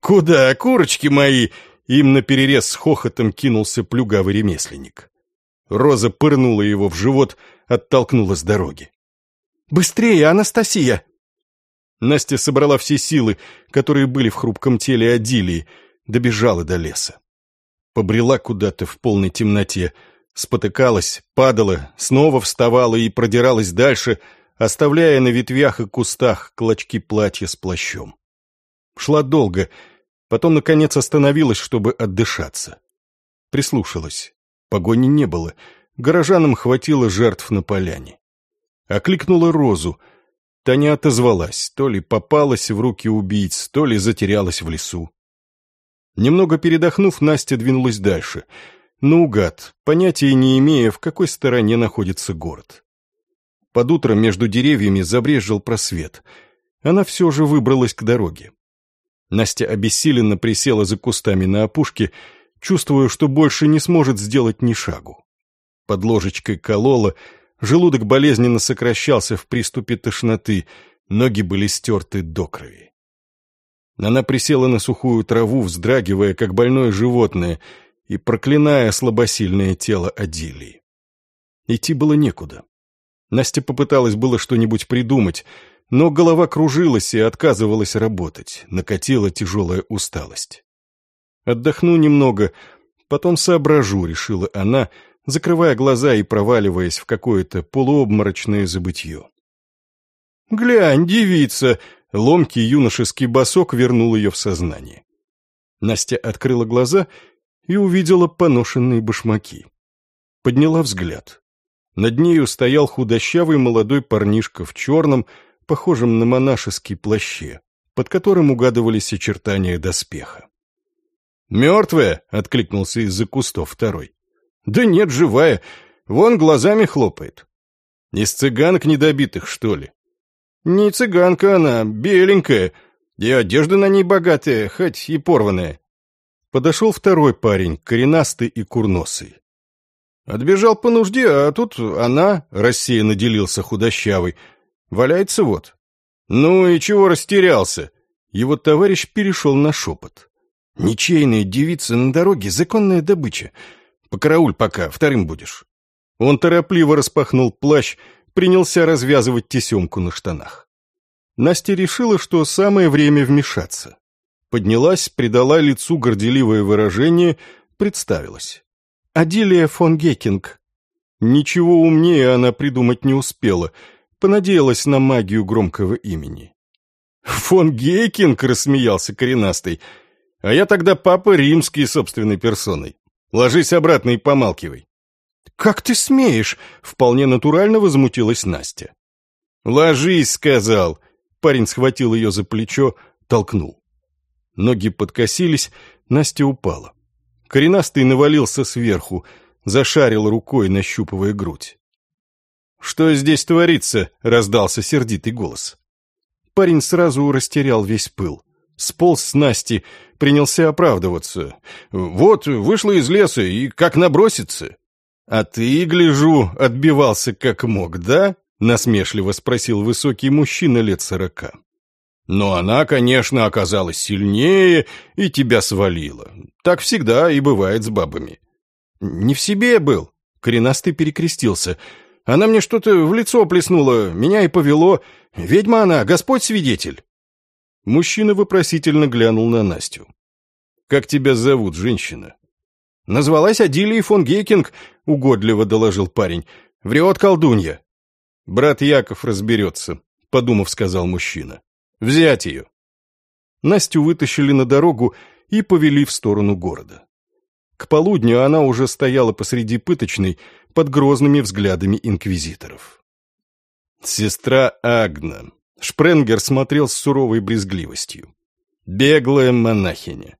«Куда, курочки мои?» Им наперерез с хохотом кинулся плюгавый ремесленник. Роза пырнула его в живот, оттолкнула с дороги. «Быстрее, Анастасия!» Настя собрала все силы, которые были в хрупком теле Адилии, добежала до леса. Побрела куда-то в полной темноте, спотыкалась, падала, снова вставала и продиралась дальше, оставляя на ветвях и кустах клочки платья с плащом. Шла долго, потом, наконец, остановилась, чтобы отдышаться. Прислушалась. Погони не было. Горожанам хватило жертв на поляне. Окликнула Розу. Та не отозвалась, то ли попалась в руки убийц, то ли затерялась в лесу. Немного передохнув, Настя двинулась дальше. Наугад, понятия не имея, в какой стороне находится город. Под утро между деревьями забрежил просвет. Она все же выбралась к дороге. Настя обессиленно присела за кустами на опушке чувствуя, что больше не сможет сделать ни шагу. Под ложечкой колола, желудок болезненно сокращался в приступе тошноты, ноги были стерты до крови. Она присела на сухую траву, вздрагивая, как больное животное, и проклиная слабосильное тело Адилии. Идти было некуда. Настя попыталась было что-нибудь придумать, но голова кружилась и отказывалась работать, накатила тяжелая усталость. Отдохну немного, потом соображу, решила она, закрывая глаза и проваливаясь в какое-то полуобморочное забытье. «Глянь, девица!» — ломкий юношеский босок вернул ее в сознание. Настя открыла глаза и увидела поношенные башмаки. Подняла взгляд. Над нею стоял худощавый молодой парнишка в черном, похожем на монашеский плаще, под которым угадывались очертания доспеха. «Мертвая?» — откликнулся из-за кустов второй. «Да нет, живая. Вон глазами хлопает». «Из цыганок недобитых, что ли?» «Не цыганка она, беленькая, и одежда на ней богатая, хоть и порванная». Подошел второй парень, коренастый и курносый. Отбежал по нужде, а тут она, рассеянно делился худощавый, валяется вот. Ну и чего растерялся? Его товарищ перешел на шепот. Ничейная девица на дороге — законная добыча. Покарауль пока, вторым будешь». Он торопливо распахнул плащ, принялся развязывать тесемку на штанах. Настя решила, что самое время вмешаться. Поднялась, придала лицу горделивое выражение, представилась. «Адилия фон Гекинг». Ничего умнее она придумать не успела, понадеялась на магию громкого имени. «Фон Гекинг!» — рассмеялся коренастый. «А я тогда папа римский собственной персоной. Ложись обратно и помалкивай». «Как ты смеешь?» — вполне натурально возмутилась Настя. «Ложись!» — сказал. Парень схватил ее за плечо, толкнул. Ноги подкосились, Настя упала. Коренастый навалился сверху, зашарил рукой, нащупывая грудь. «Что здесь творится?» — раздался сердитый голос. Парень сразу растерял весь пыл. Сполз с Насти, принялся оправдываться. «Вот, вышла из леса, и как набросится!» «А ты, гляжу, отбивался как мог, да?» — насмешливо спросил высокий мужчина лет сорока. Но она, конечно, оказалась сильнее и тебя свалила. Так всегда и бывает с бабами. Не в себе был. Коренастый перекрестился. Она мне что-то в лицо плеснула, меня и повело. Ведьма она, Господь свидетель. Мужчина вопросительно глянул на Настю. «Как тебя зовут, женщина?» «Назвалась Адилией фон Гейкинг», — угодливо доложил парень. «Врет колдунья». «Брат Яков разберется», — подумав, сказал мужчина. Взять ее!» Настю вытащили на дорогу и повели в сторону города. К полудню она уже стояла посреди пыточной под грозными взглядами инквизиторов. Сестра Агна. Шпренгер смотрел с суровой брезгливостью. Беглая монахиня.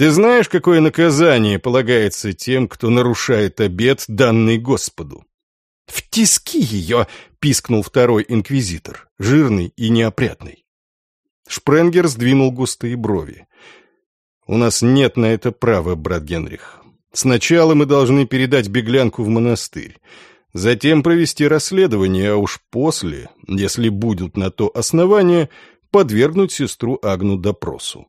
Ты знаешь, какое наказание полагается тем, кто нарушает обет, данный Господу? «В тиски ее!» — пискнул второй инквизитор, жирный и неопрятный. Шпренгер сдвинул густые брови. «У нас нет на это права, брат Генрих. Сначала мы должны передать беглянку в монастырь, затем провести расследование, а уж после, если будут на то основания, подвергнуть сестру Агну допросу».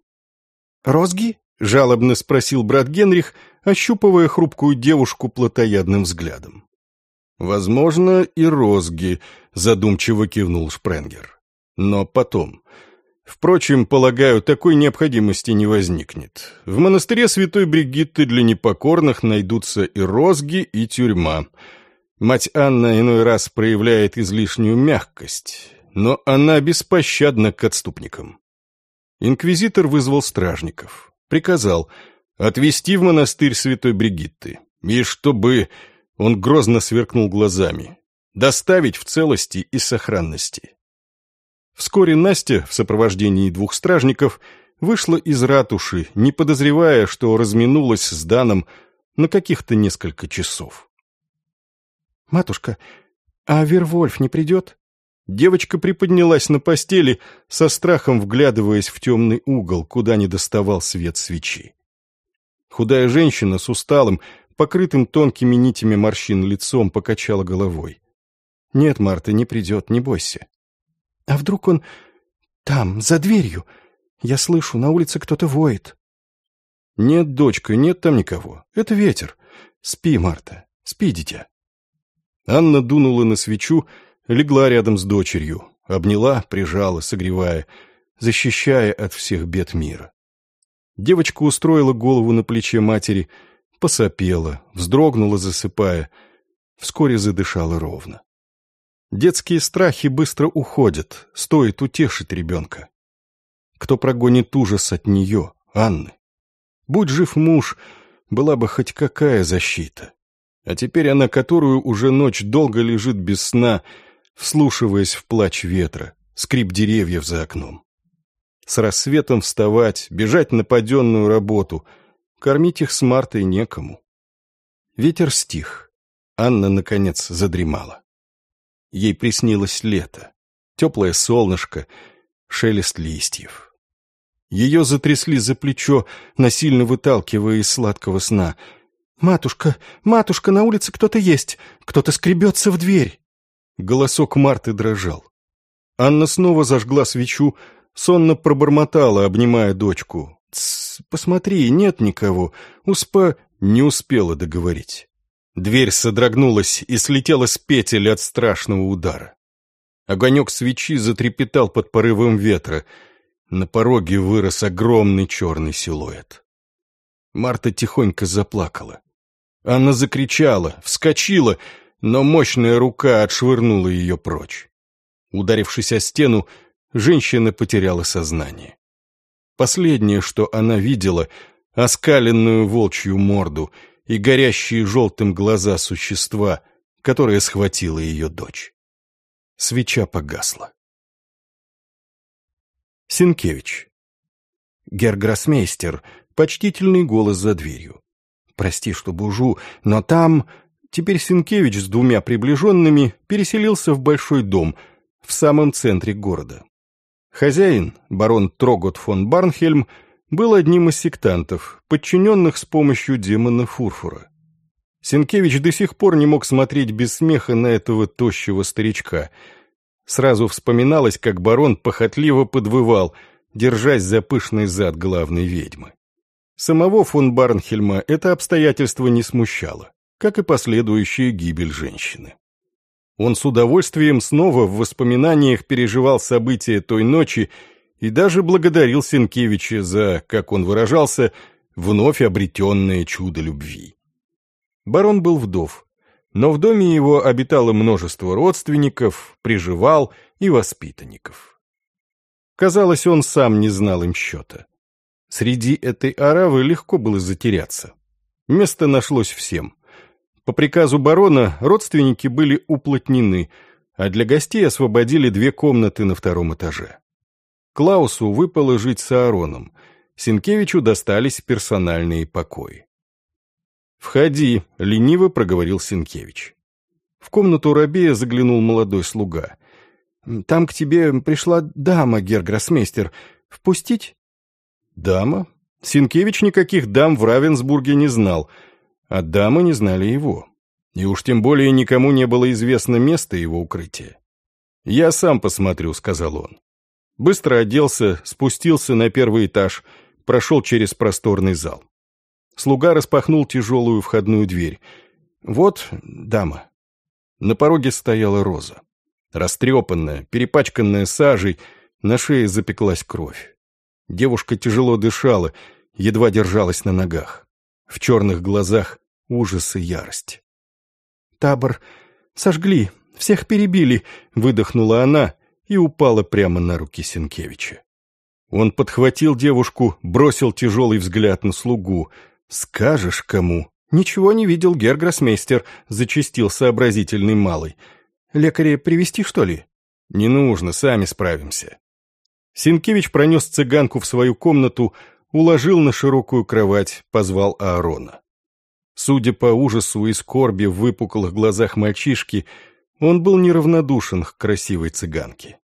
«Розги?» — жалобно спросил брат Генрих, ощупывая хрупкую девушку плотоядным взглядом. «Возможно, и розги», — задумчиво кивнул Шпренгер. «Но потом. Впрочем, полагаю, такой необходимости не возникнет. В монастыре святой Бригитты для непокорных найдутся и розги, и тюрьма. Мать Анна иной раз проявляет излишнюю мягкость, но она беспощадна к отступникам». Инквизитор вызвал стражников. Приказал отвести в монастырь святой Бригитты. И чтобы он грозно сверкнул глазами. «Доставить в целости и сохранности». Вскоре Настя, в сопровождении двух стражников, вышла из ратуши, не подозревая, что разминулась с Даном на каких-то несколько часов. «Матушка, а Вервольф не придет?» Девочка приподнялась на постели, со страхом вглядываясь в темный угол, куда не доставал свет свечи. Худая женщина с усталым, покрытым тонкими нитями морщин лицом, покачала головой. «Нет, Марта, не придет, не бойся». «А вдруг он там, за дверью? Я слышу, на улице кто-то воет». «Нет, дочка, нет там никого. Это ветер. Спи, Марта, спи, дитя». Анна дунула на свечу, легла рядом с дочерью, обняла, прижала, согревая, защищая от всех бед мира. Девочка устроила голову на плече матери, посопела, вздрогнула, засыпая, вскоре задышала ровно. Детские страхи быстро уходят, стоит утешить ребенка. Кто прогонит ужас от нее, Анны? Будь жив муж, была бы хоть какая защита. А теперь она, которую уже ночь долго лежит без сна, вслушиваясь в плач ветра, скрип деревьев за окном. С рассветом вставать, бежать на паденную работу — Кормить их с Мартой некому. Ветер стих. Анна, наконец, задремала. Ей приснилось лето. Теплое солнышко, шелест листьев. Ее затрясли за плечо, насильно выталкивая из сладкого сна. «Матушка, матушка, на улице кто-то есть! Кто-то скребется в дверь!» Голосок Марты дрожал. Анна снова зажгла свечу, сонно пробормотала, обнимая дочку. «Тсс, посмотри, нет никого. Успа...» Не успела договорить. Дверь содрогнулась и слетела с петель от страшного удара. Огонек свечи затрепетал под порывом ветра. На пороге вырос огромный черный силуэт. Марта тихонько заплакала. Анна закричала, вскочила, но мощная рука отшвырнула ее прочь. Ударившись о стену, женщина потеряла сознание. Последнее, что она видела, оскаленную волчью морду и горящие желтым глаза существа, которое схватило ее дочь. Свеча погасла. Синкевич. Гергросмейстер, почтительный голос за дверью. Прости, что бужу, но там... Теперь Синкевич с двумя приближенными переселился в большой дом в самом центре города. Хозяин, барон Трогот фон Барнхельм, был одним из сектантов, подчиненных с помощью демона Фурфура. Сенкевич до сих пор не мог смотреть без смеха на этого тощего старичка. Сразу вспоминалось, как барон похотливо подвывал, держась за пышный зад главной ведьмы. Самого фон Барнхельма это обстоятельство не смущало, как и последующая гибель женщины. Он с удовольствием снова в воспоминаниях переживал события той ночи и даже благодарил Сенкевича за, как он выражался, вновь обретенное чудо любви. Барон был вдов, но в доме его обитало множество родственников, приживал и воспитанников. Казалось, он сам не знал им счета. Среди этой аравы легко было затеряться. Место нашлось всем. По приказу барона родственники были уплотнены, а для гостей освободили две комнаты на втором этаже. Клаусу выпало жить с Аароном, Синкевичу достались персональные покои. «Входи», — лениво проговорил Синкевич. В комнату Рабея заглянул молодой слуга. «Там к тебе пришла дама, гергроссмейстер. Впустить?» «Дама?» Синкевич никаких дам в Равенсбурге не знал — а дамы не знали его. И уж тем более никому не было известно место его укрытия. «Я сам посмотрю», — сказал он. Быстро оделся, спустился на первый этаж, прошел через просторный зал. Слуга распахнул тяжелую входную дверь. «Вот, дама». На пороге стояла роза. Растрепанная, перепачканная сажей, на шее запеклась кровь. Девушка тяжело дышала, едва держалась на ногах. В черных глазах ужас и ярость. «Табор сожгли, всех перебили», — выдохнула она и упала прямо на руки Сенкевича. Он подхватил девушку, бросил тяжелый взгляд на слугу. «Скажешь кому?» «Ничего не видел гергроссмейстер», — зачистил сообразительный малый. «Лекаря привести что ли?» «Не нужно, сами справимся». Синкевич пронес цыганку в свою комнату, уложил на широкую кровать, позвал Аарона. Судя по ужасу и скорби в выпуклых глазах мальчишки, он был неравнодушен к красивой цыганке.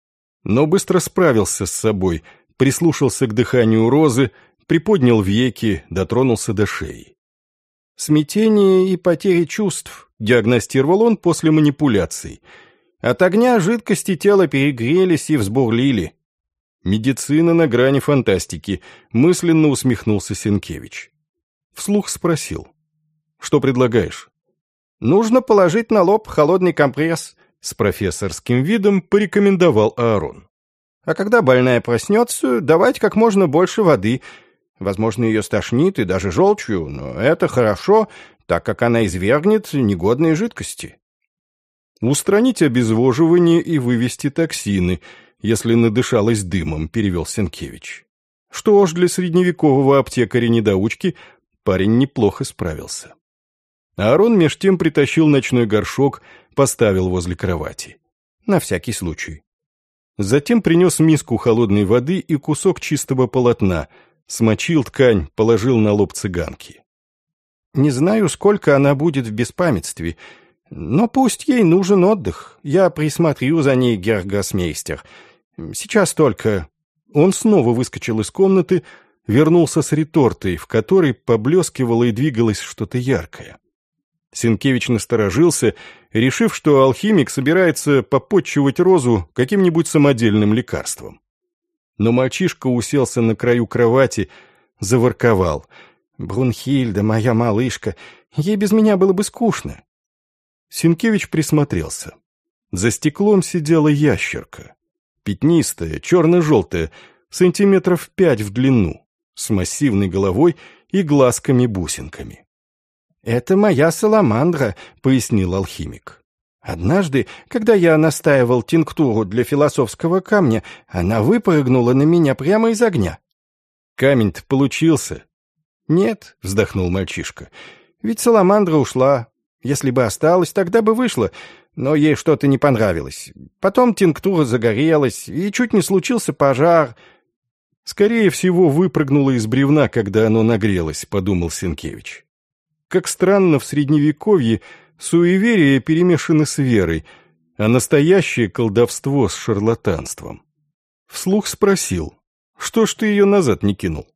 Но быстро справился с собой, прислушался к дыханию розы, приподнял веки, дотронулся до шеи. «Смятение и потери чувств», — диагностировал он после манипуляций. «От огня жидкости тела перегрелись и взбурлили». «Медицина на грани фантастики», — мысленно усмехнулся Сенкевич. Вслух спросил. Что предлагаешь? Нужно положить на лоб холодный компресс, с профессорским видом порекомендовал Аарон. А когда больная проснется, давать как можно больше воды. Возможно, ее стошнит и даже желчью, но это хорошо, так как она извергнет негодные жидкости. Устранить обезвоживание и вывести токсины, если надышалась дымом, перевел Сенкевич. Что ж, для средневекового аптекаря-недоучки парень неплохо справился. Аарон меж тем притащил ночной горшок, поставил возле кровати. На всякий случай. Затем принес миску холодной воды и кусок чистого полотна, смочил ткань, положил на лоб цыганки. «Не знаю, сколько она будет в беспамятстве, но пусть ей нужен отдых. Я присмотрю за ней, гергасмейстер. Сейчас только...» Он снова выскочил из комнаты, вернулся с ретортой, в которой поблескивало и двигалось что-то яркое. Сенкевич насторожился, решив, что алхимик собирается попотчевать розу каким-нибудь самодельным лекарством. Но мальчишка уселся на краю кровати, заворковал. «Брунхильда, моя малышка, ей без меня было бы скучно». Сенкевич присмотрелся. За стеклом сидела ящерка. Пятнистая, черно-желтая, сантиметров пять в длину, с массивной головой и глазками-бусинками. «Это моя саламандра», — пояснил алхимик. «Однажды, когда я настаивал тинктуру для философского камня, она выпрыгнула на меня прямо из огня». «Камень-то получился?» «Нет», — вздохнул мальчишка, — «ведь саламандра ушла. Если бы осталась, тогда бы вышла, но ей что-то не понравилось. Потом тинктура загорелась, и чуть не случился пожар». «Скорее всего, выпрыгнула из бревна, когда оно нагрелось», — подумал Сенкевич. Как странно в Средневековье суеверия перемешаны с верой, а настоящее колдовство с шарлатанством. Вслух спросил, что ж ты ее назад не кинул?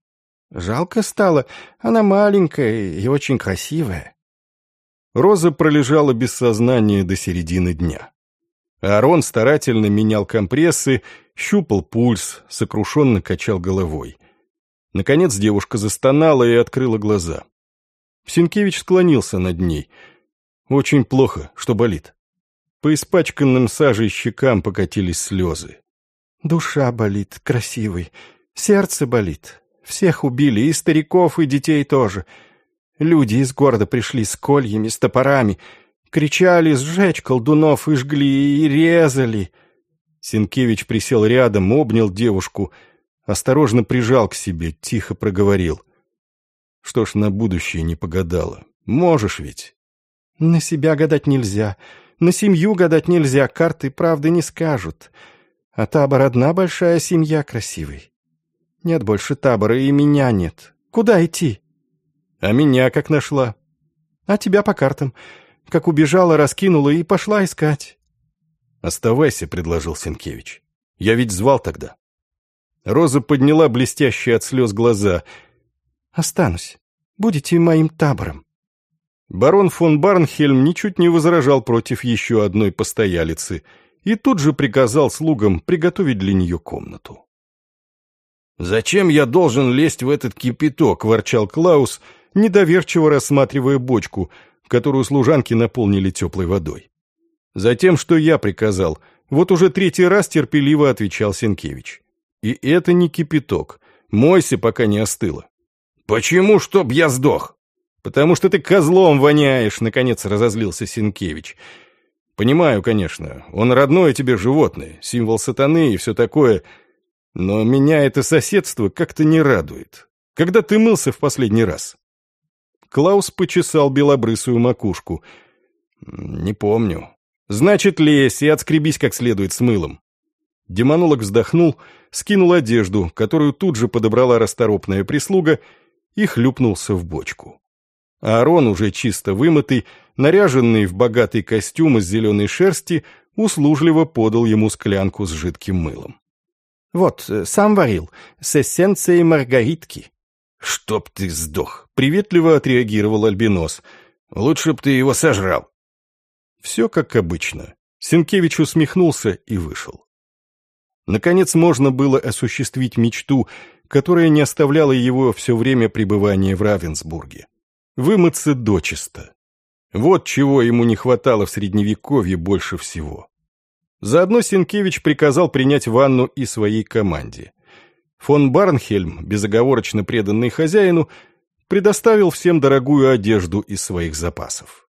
Жалко стало, она маленькая и очень красивая. Роза пролежала без сознания до середины дня. Арон старательно менял компрессы, щупал пульс, сокрушенно качал головой. Наконец девушка застонала и открыла глаза. Сенкевич склонился над ней. Очень плохо, что болит. По испачканным сажей щекам покатились слезы. «Душа болит, красивый. Сердце болит. Всех убили, и стариков, и детей тоже. Люди из города пришли с кольями, с топорами. Кричали «сжечь колдунов» и жгли, и резали». Сенкевич присел рядом, обнял девушку, осторожно прижал к себе, тихо проговорил. Что ж на будущее не погадала? Можешь ведь? На себя гадать нельзя. На семью гадать нельзя, карты правды не скажут. А табор одна большая семья красивый. Нет больше табора, и меня нет. Куда идти? А меня как нашла? А тебя по картам. Как убежала, раскинула и пошла искать. «Оставайся», — предложил Сенкевич. «Я ведь звал тогда». Роза подняла блестящие от слез глаза — Останусь. Будете моим табором». Барон фон Барнхельм ничуть не возражал против еще одной постоялицы и тут же приказал слугам приготовить для нее комнату. «Зачем я должен лезть в этот кипяток?» – ворчал Клаус, недоверчиво рассматривая бочку, которую служанки наполнили теплой водой. «Затем, что я приказал», – вот уже третий раз терпеливо отвечал Сенкевич. «И это не кипяток. Мойся, пока не остыло. «Почему, чтоб я сдох?» «Потому что ты козлом воняешь», — наконец разозлился Синкевич. «Понимаю, конечно, он родное тебе животное, символ сатаны и все такое, но меня это соседство как-то не радует. Когда ты мылся в последний раз?» Клаус почесал белобрысую макушку. «Не помню. Значит, лезь и отскребись как следует с мылом». Демонолог вздохнул, скинул одежду, которую тут же подобрала расторопная прислуга, и хлюпнулся в бочку. Аарон, уже чисто вымытый, наряженный в богатый костюм из зеленой шерсти, услужливо подал ему склянку с жидким мылом. «Вот, э, сам варил, с эссенцией маргаритки». «Чтоб ты сдох!» — приветливо отреагировал Альбинос. «Лучше б ты его сожрал». Все как обычно. Сенкевич усмехнулся и вышел. Наконец можно было осуществить мечту, которая не оставляла его все время пребывания в Равенсбурге. Вымыться дочисто. Вот чего ему не хватало в Средневековье больше всего. Заодно Сенкевич приказал принять ванну и своей команде. Фон Барнхельм, безоговорочно преданный хозяину, предоставил всем дорогую одежду из своих запасов.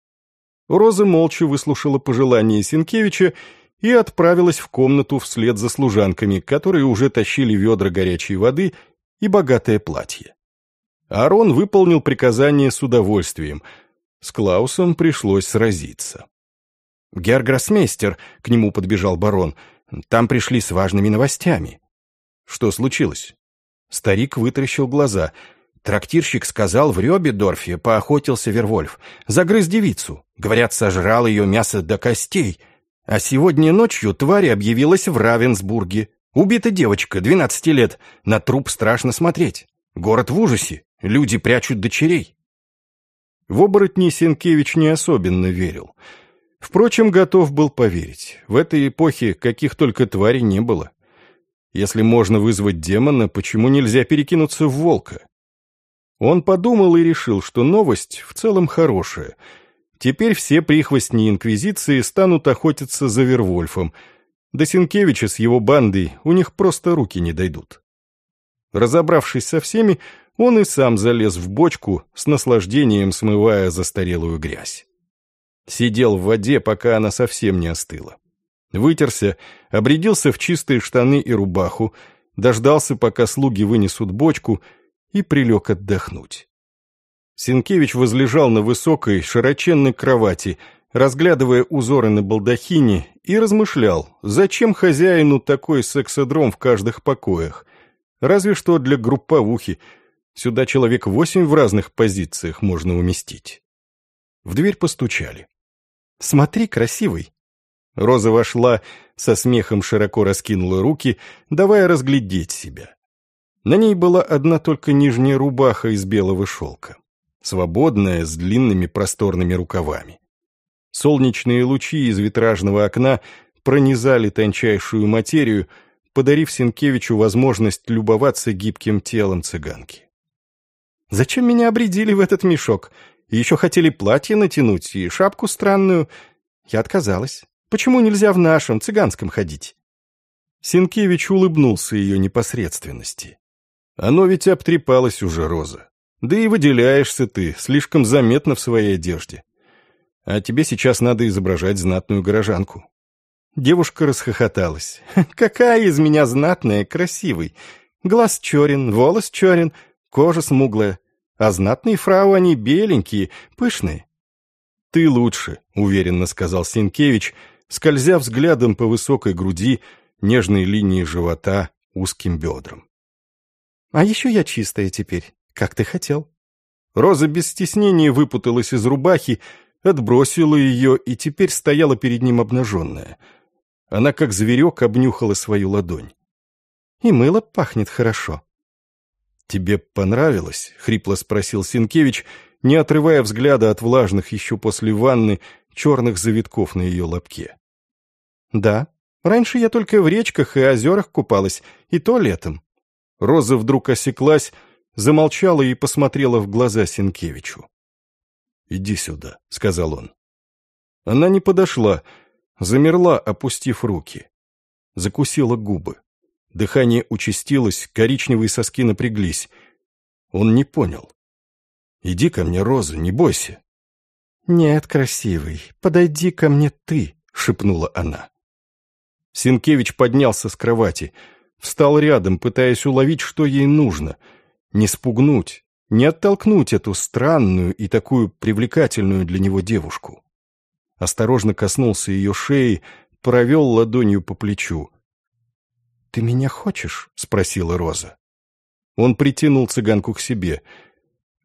Роза молча выслушала пожелания Сенкевича и отправилась в комнату вслед за служанками, которые уже тащили ведра горячей воды и богатое платье. Арон выполнил приказание с удовольствием. С Клаусом пришлось сразиться. «Гергросмейстер», — к нему подбежал барон, — «там пришли с важными новостями». «Что случилось?» Старик вытаращил глаза. Трактирщик сказал, в Рёбедорфе поохотился Вервольф. Загрыз девицу. Говорят, сожрал ее мясо до костей — а сегодня ночью тварь объявилась в Равенсбурге. Убита девочка, 12 лет. На труп страшно смотреть. Город в ужасе. Люди прячут дочерей. В оборотни Сенкевич не особенно верил. Впрочем, готов был поверить. В этой эпохе каких только тварей не было. Если можно вызвать демона, почему нельзя перекинуться в волка? Он подумал и решил, что новость в целом хорошая — Теперь все прихвостни Инквизиции станут охотиться за Вервольфом. До Сенкевича с его бандой у них просто руки не дойдут. Разобравшись со всеми, он и сам залез в бочку, с наслаждением смывая застарелую грязь. Сидел в воде, пока она совсем не остыла. Вытерся, обрядился в чистые штаны и рубаху, дождался, пока слуги вынесут бочку, и прилег отдохнуть. Синкевич возлежал на высокой, широченной кровати, разглядывая узоры на балдахине, и размышлял, зачем хозяину такой сексодром в каждых покоях. Разве что для групповухи. Сюда человек восемь в разных позициях можно уместить. В дверь постучали. «Смотри, красивый!» Роза вошла, со смехом широко раскинула руки, давая разглядеть себя. На ней была одна только нижняя рубаха из белого шелка, свободная, с длинными просторными рукавами. Солнечные лучи из витражного окна пронизали тончайшую материю, подарив Сенкевичу возможность любоваться гибким телом цыганки. «Зачем меня обредили в этот мешок? Еще хотели платье натянуть и шапку странную. Я отказалась. Почему нельзя в нашем, цыганском ходить?» Сенкевич улыбнулся ее непосредственности. «Оно ведь обтрепалось уже, Роза. Да и выделяешься ты, слишком заметно в своей одежде. А тебе сейчас надо изображать знатную горожанку». Девушка расхохоталась. «Какая из меня знатная, красивый! Глаз черен, волос черен, кожа смуглая. А знатные фрау они беленькие, пышные». «Ты лучше», — уверенно сказал Сенкевич, — скользя взглядом по высокой груди, нежной линии живота, узким бедрам. «А еще я чистая теперь, как ты хотел». Роза без стеснения выпуталась из рубахи, отбросила ее и теперь стояла перед ним обнаженная. Она, как зверек, обнюхала свою ладонь. «И мыло пахнет хорошо». «Тебе понравилось?» — хрипло спросил Синкевич, не отрывая взгляда от влажных еще после ванны черных завитков на ее лобке. «Да, раньше я только в речках и озерах купалась, и то летом». Роза вдруг осеклась, замолчала и посмотрела в глаза Сенкевичу. «Иди сюда», — сказал он. Она не подошла, замерла, опустив руки. Закусила губы. Дыхание участилось, коричневые соски напряглись. Он не понял. «Иди ко мне, Роза, не бойся». «Нет, красивый, подойди ко мне ты», — шепнула она. Синкевич поднялся с кровати, встал рядом, пытаясь уловить, что ей нужно. Не спугнуть, не оттолкнуть эту странную и такую привлекательную для него девушку. Осторожно коснулся ее шеи, провел ладонью по плечу. «Ты меня хочешь?» — спросила Роза. Он притянул цыганку к себе.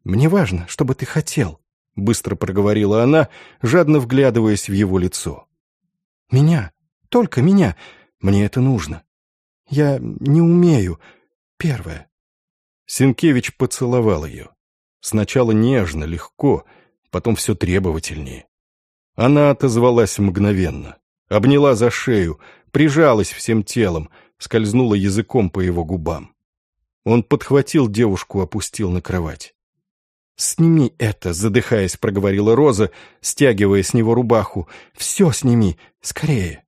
«Мне важно, чтобы ты хотел», — быстро проговорила она, жадно вглядываясь в его лицо. «Меня, только меня. Мне это нужно. Я не умею. Первое. Сенкевич поцеловал ее. Сначала нежно, легко, потом все требовательнее. Она отозвалась мгновенно. Обняла за шею, прижалась всем телом, скользнула языком по его губам. Он подхватил девушку, опустил на кровать. «Сними это», — задыхаясь, проговорила Роза, стягивая с него рубаху. «Все сними, скорее».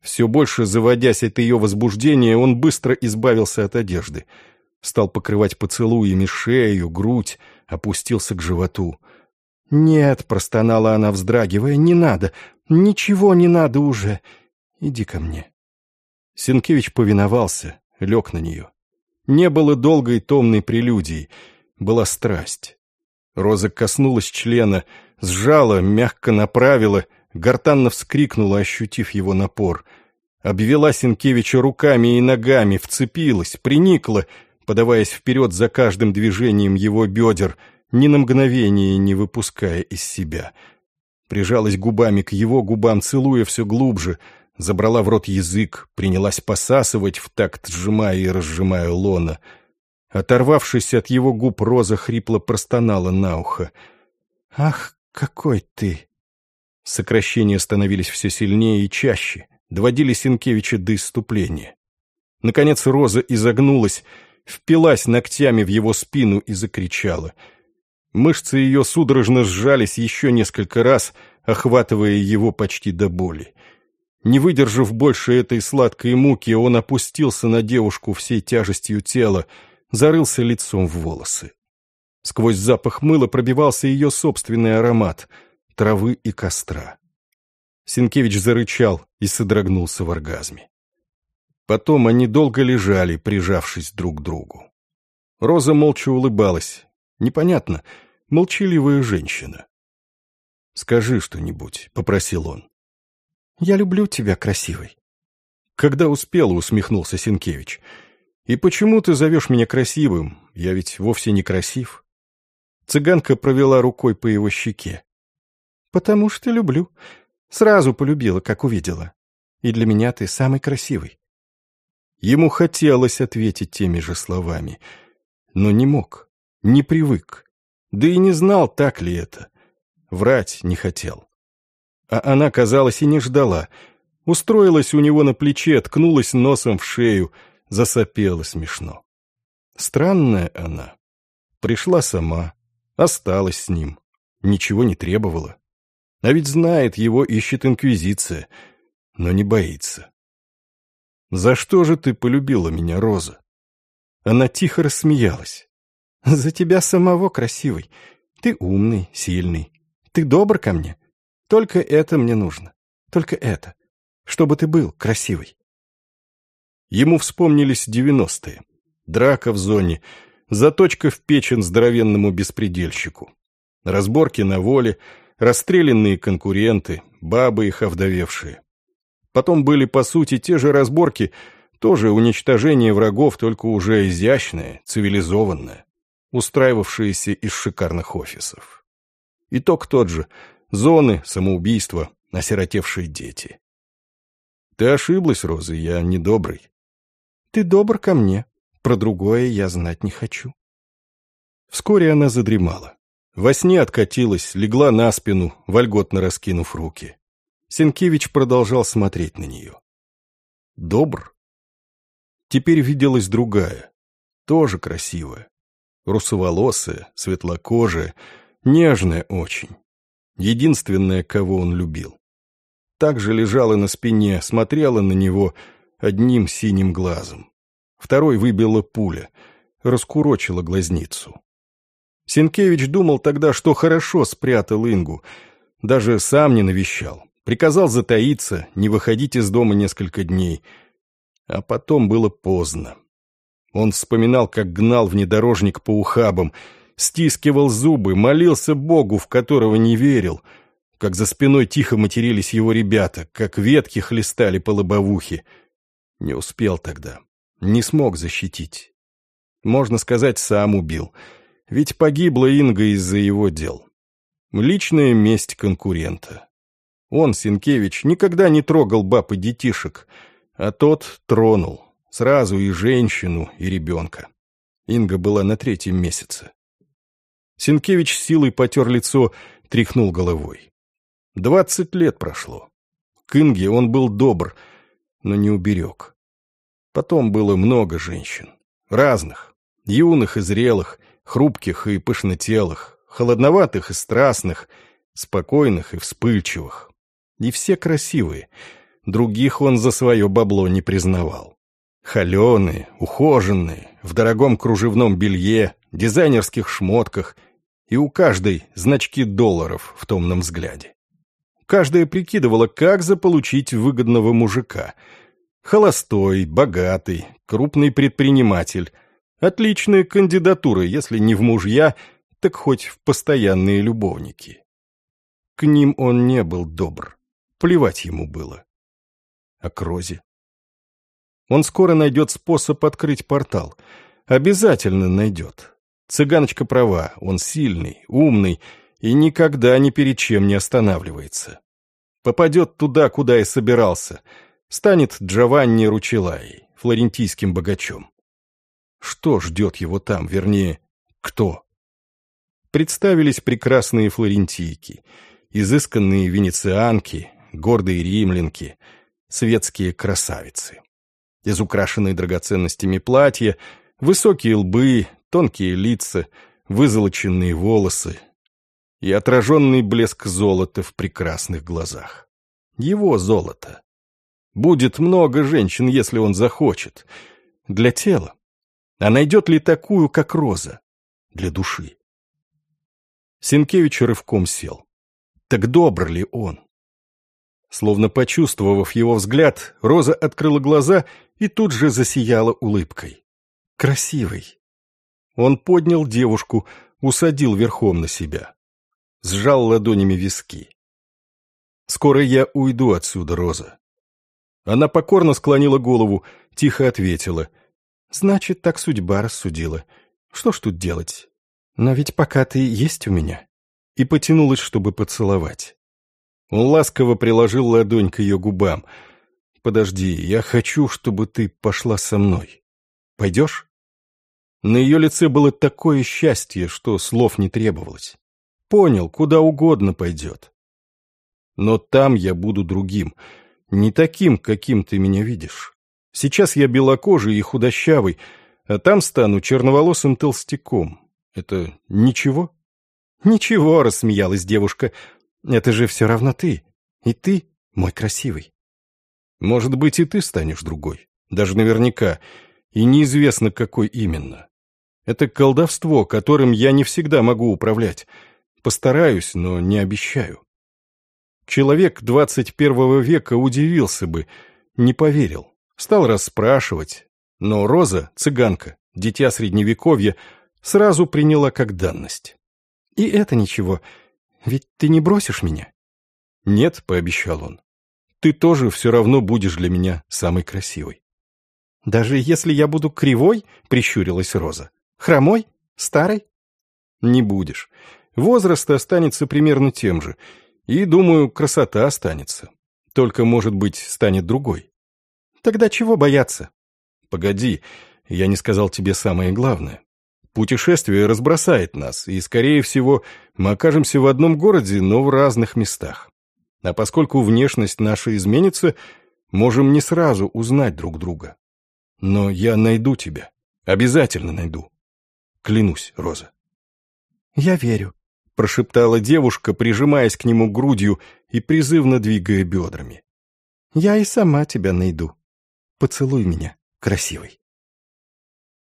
Все больше заводясь от ее возбуждения, он быстро избавился от одежды. Стал покрывать поцелуями шею, грудь, опустился к животу. «Нет», — простонала она, вздрагивая, — «не надо, ничего не надо уже. Иди ко мне». Сенкевич повиновался, лег на нее. Не было долгой томной прелюдии, была страсть. Роза коснулась члена, сжала, мягко направила — гортанно вскрикнула, ощутив его напор. Обвела Сенкевича руками и ногами, вцепилась, приникла, подаваясь вперед за каждым движением его бедер, ни на мгновение не выпуская из себя. Прижалась губами к его губам, целуя все глубже, забрала в рот язык, принялась посасывать в такт, сжимая и разжимая лона. Оторвавшись от его губ, Роза хрипло простонала на ухо. «Ах, какой ты!» Сокращения становились все сильнее и чаще, доводили Сенкевича до исступления. Наконец Роза изогнулась, впилась ногтями в его спину и закричала. Мышцы ее судорожно сжались еще несколько раз, охватывая его почти до боли. Не выдержав больше этой сладкой муки, он опустился на девушку всей тяжестью тела, зарылся лицом в волосы. Сквозь запах мыла пробивался ее собственный аромат — травы и костра. Синкевич зарычал и содрогнулся в оргазме. Потом они долго лежали, прижавшись друг к другу. Роза молча улыбалась. Непонятно, молчаливая женщина. «Скажи что-нибудь», — попросил он. «Я люблю тебя, красивой». «Когда успела», — усмехнулся Синкевич. «И почему ты зовешь меня красивым? Я ведь вовсе не красив». Цыганка провела рукой по его щеке. «Потому что люблю. Сразу полюбила, как увидела. И для меня ты самый красивый». Ему хотелось ответить теми же словами, но не мог, не привык, да и не знал, так ли это. Врать не хотел. А она, казалось, и не ждала. Устроилась у него на плече, ткнулась носом в шею, засопела смешно. Странная она. Пришла сама, осталась с ним, ничего не требовала. А ведь знает, его ищет инквизиция, но не боится. «За что же ты полюбила меня, Роза?» Она тихо рассмеялась. «За тебя самого красивый. Ты умный, сильный. Ты добр ко мне. Только это мне нужно. Только это. Чтобы ты был красивый». Ему вспомнились девяностые. Драка в зоне, заточка в печень здоровенному беспредельщику. Разборки на воле, расстрелянные конкуренты, бабы их овдовевшие. Потом были, по сути, те же разборки, тоже уничтожение врагов, только уже изящное, цивилизованное, устраивавшееся из шикарных офисов. Итог тот же — зоны, самоубийства, осиротевшие дети. Ты ошиблась, Роза, я недобрый. Ты добр ко мне, про другое я знать не хочу. Вскоре она задремала. Во сне откатилась, легла на спину, вольготно раскинув руки. Сенкевич продолжал смотреть на нее. Добр. Теперь виделась другая, тоже красивая. Русоволосая, светлокожая, нежная очень. Единственная, кого он любил. Так же лежала на спине, смотрела на него одним синим глазом. Второй выбила пуля, раскурочила глазницу. Сенкевич думал тогда, что хорошо спрятал Ингу, даже сам не навещал. Приказал затаиться, не выходить из дома несколько дней. А потом было поздно. Он вспоминал, как гнал внедорожник по ухабам, стискивал зубы, молился Богу, в которого не верил, как за спиной тихо матерились его ребята, как ветки хлестали по лобовухе. Не успел тогда, не смог защитить. Можно сказать, сам убил, ведь погибла Инга из-за его дел. Личная месть конкурента. Он, Синкевич, никогда не трогал баб и детишек, а тот тронул. Сразу и женщину, и ребенка. Инга была на третьем месяце. Синкевич силой потер лицо, тряхнул головой. Двадцать лет прошло. К Инге он был добр, но не уберег. Потом было много женщин. Разных. Юных и зрелых, хрупких и пышнотелых, холодноватых и страстных, спокойных и вспыльчивых. И все красивые. Других он за свое бабло не признавал. Холеные, ухоженные, в дорогом кружевном белье, дизайнерских шмотках, и у каждой значки долларов в томном взгляде. Каждая прикидывала, как заполучить выгодного мужика. Холостой, богатый, крупный предприниматель. Отличная кандидатура, если не в мужья, так хоть в постоянные любовники. К ним он не был добр. Плевать ему было. А к Розе? Он скоро найдет способ открыть портал. Обязательно найдет. Цыганочка права, он сильный, умный и никогда ни перед чем не останавливается. Попадет туда, куда и собирался. Станет Джованни Ручелай, флорентийским богачом. Что ждет его там, вернее, кто? Представились прекрасные флорентийки, изысканные венецианки, гордые римлянки, светские красавицы. Изукрашенные драгоценностями платья, высокие лбы, тонкие лица, вызолоченные волосы и отраженный блеск золота в прекрасных глазах. Его золото. Будет много женщин, если он захочет. Для тела. А найдет ли такую, как Роза, для души? Сенкевич рывком сел. Так добр ли он? Словно почувствовав его взгляд, Роза открыла глаза и тут же засияла улыбкой. Красивый. Он поднял девушку, усадил верхом на себя. Сжал ладонями виски. «Скоро я уйду отсюда, Роза». Она покорно склонила голову, тихо ответила. «Значит, так судьба рассудила. Что ж тут делать? Но ведь пока ты есть у меня». И потянулась, чтобы поцеловать. Ласково приложил ладонь к ее губам. «Подожди, я хочу, чтобы ты пошла со мной. Пойдешь?» На ее лице было такое счастье, что слов не требовалось. Понял, куда угодно пойдет. Но там я буду другим, не таким, каким ты меня видишь. Сейчас я белокожий и худощавый, а там стану черноволосым толстяком. Это ничего? Ничего, рассмеялась девушка. Это же все равно ты. И ты мой красивый. Может быть, и ты станешь другой. Даже наверняка. И неизвестно, какой именно. Это колдовство, которым я не всегда могу управлять. Постараюсь, но не обещаю. Человек двадцать первого века удивился бы, не поверил, стал расспрашивать. Но Роза, цыганка, дитя средневековья, сразу приняла как данность. И это ничего, ведь ты не бросишь меня. Нет, пообещал он. Ты тоже все равно будешь для меня самой красивой. Даже если я буду кривой, прищурилась Роза. Хромой? Старый? Не будешь. Возраст останется примерно тем же. И, думаю, красота останется. Только, может быть, станет другой. Тогда чего бояться? Погоди, я не сказал тебе самое главное. Путешествие разбросает нас, и, скорее всего, мы окажемся в одном городе, но в разных местах. А поскольку внешность наша изменится, можем не сразу узнать друг друга. Но я найду тебя. Обязательно найду. Клянусь, Роза. «Я верю», — прошептала девушка, прижимаясь к нему грудью и призывно двигая бедрами. «Я и сама тебя найду. Поцелуй меня, красивый».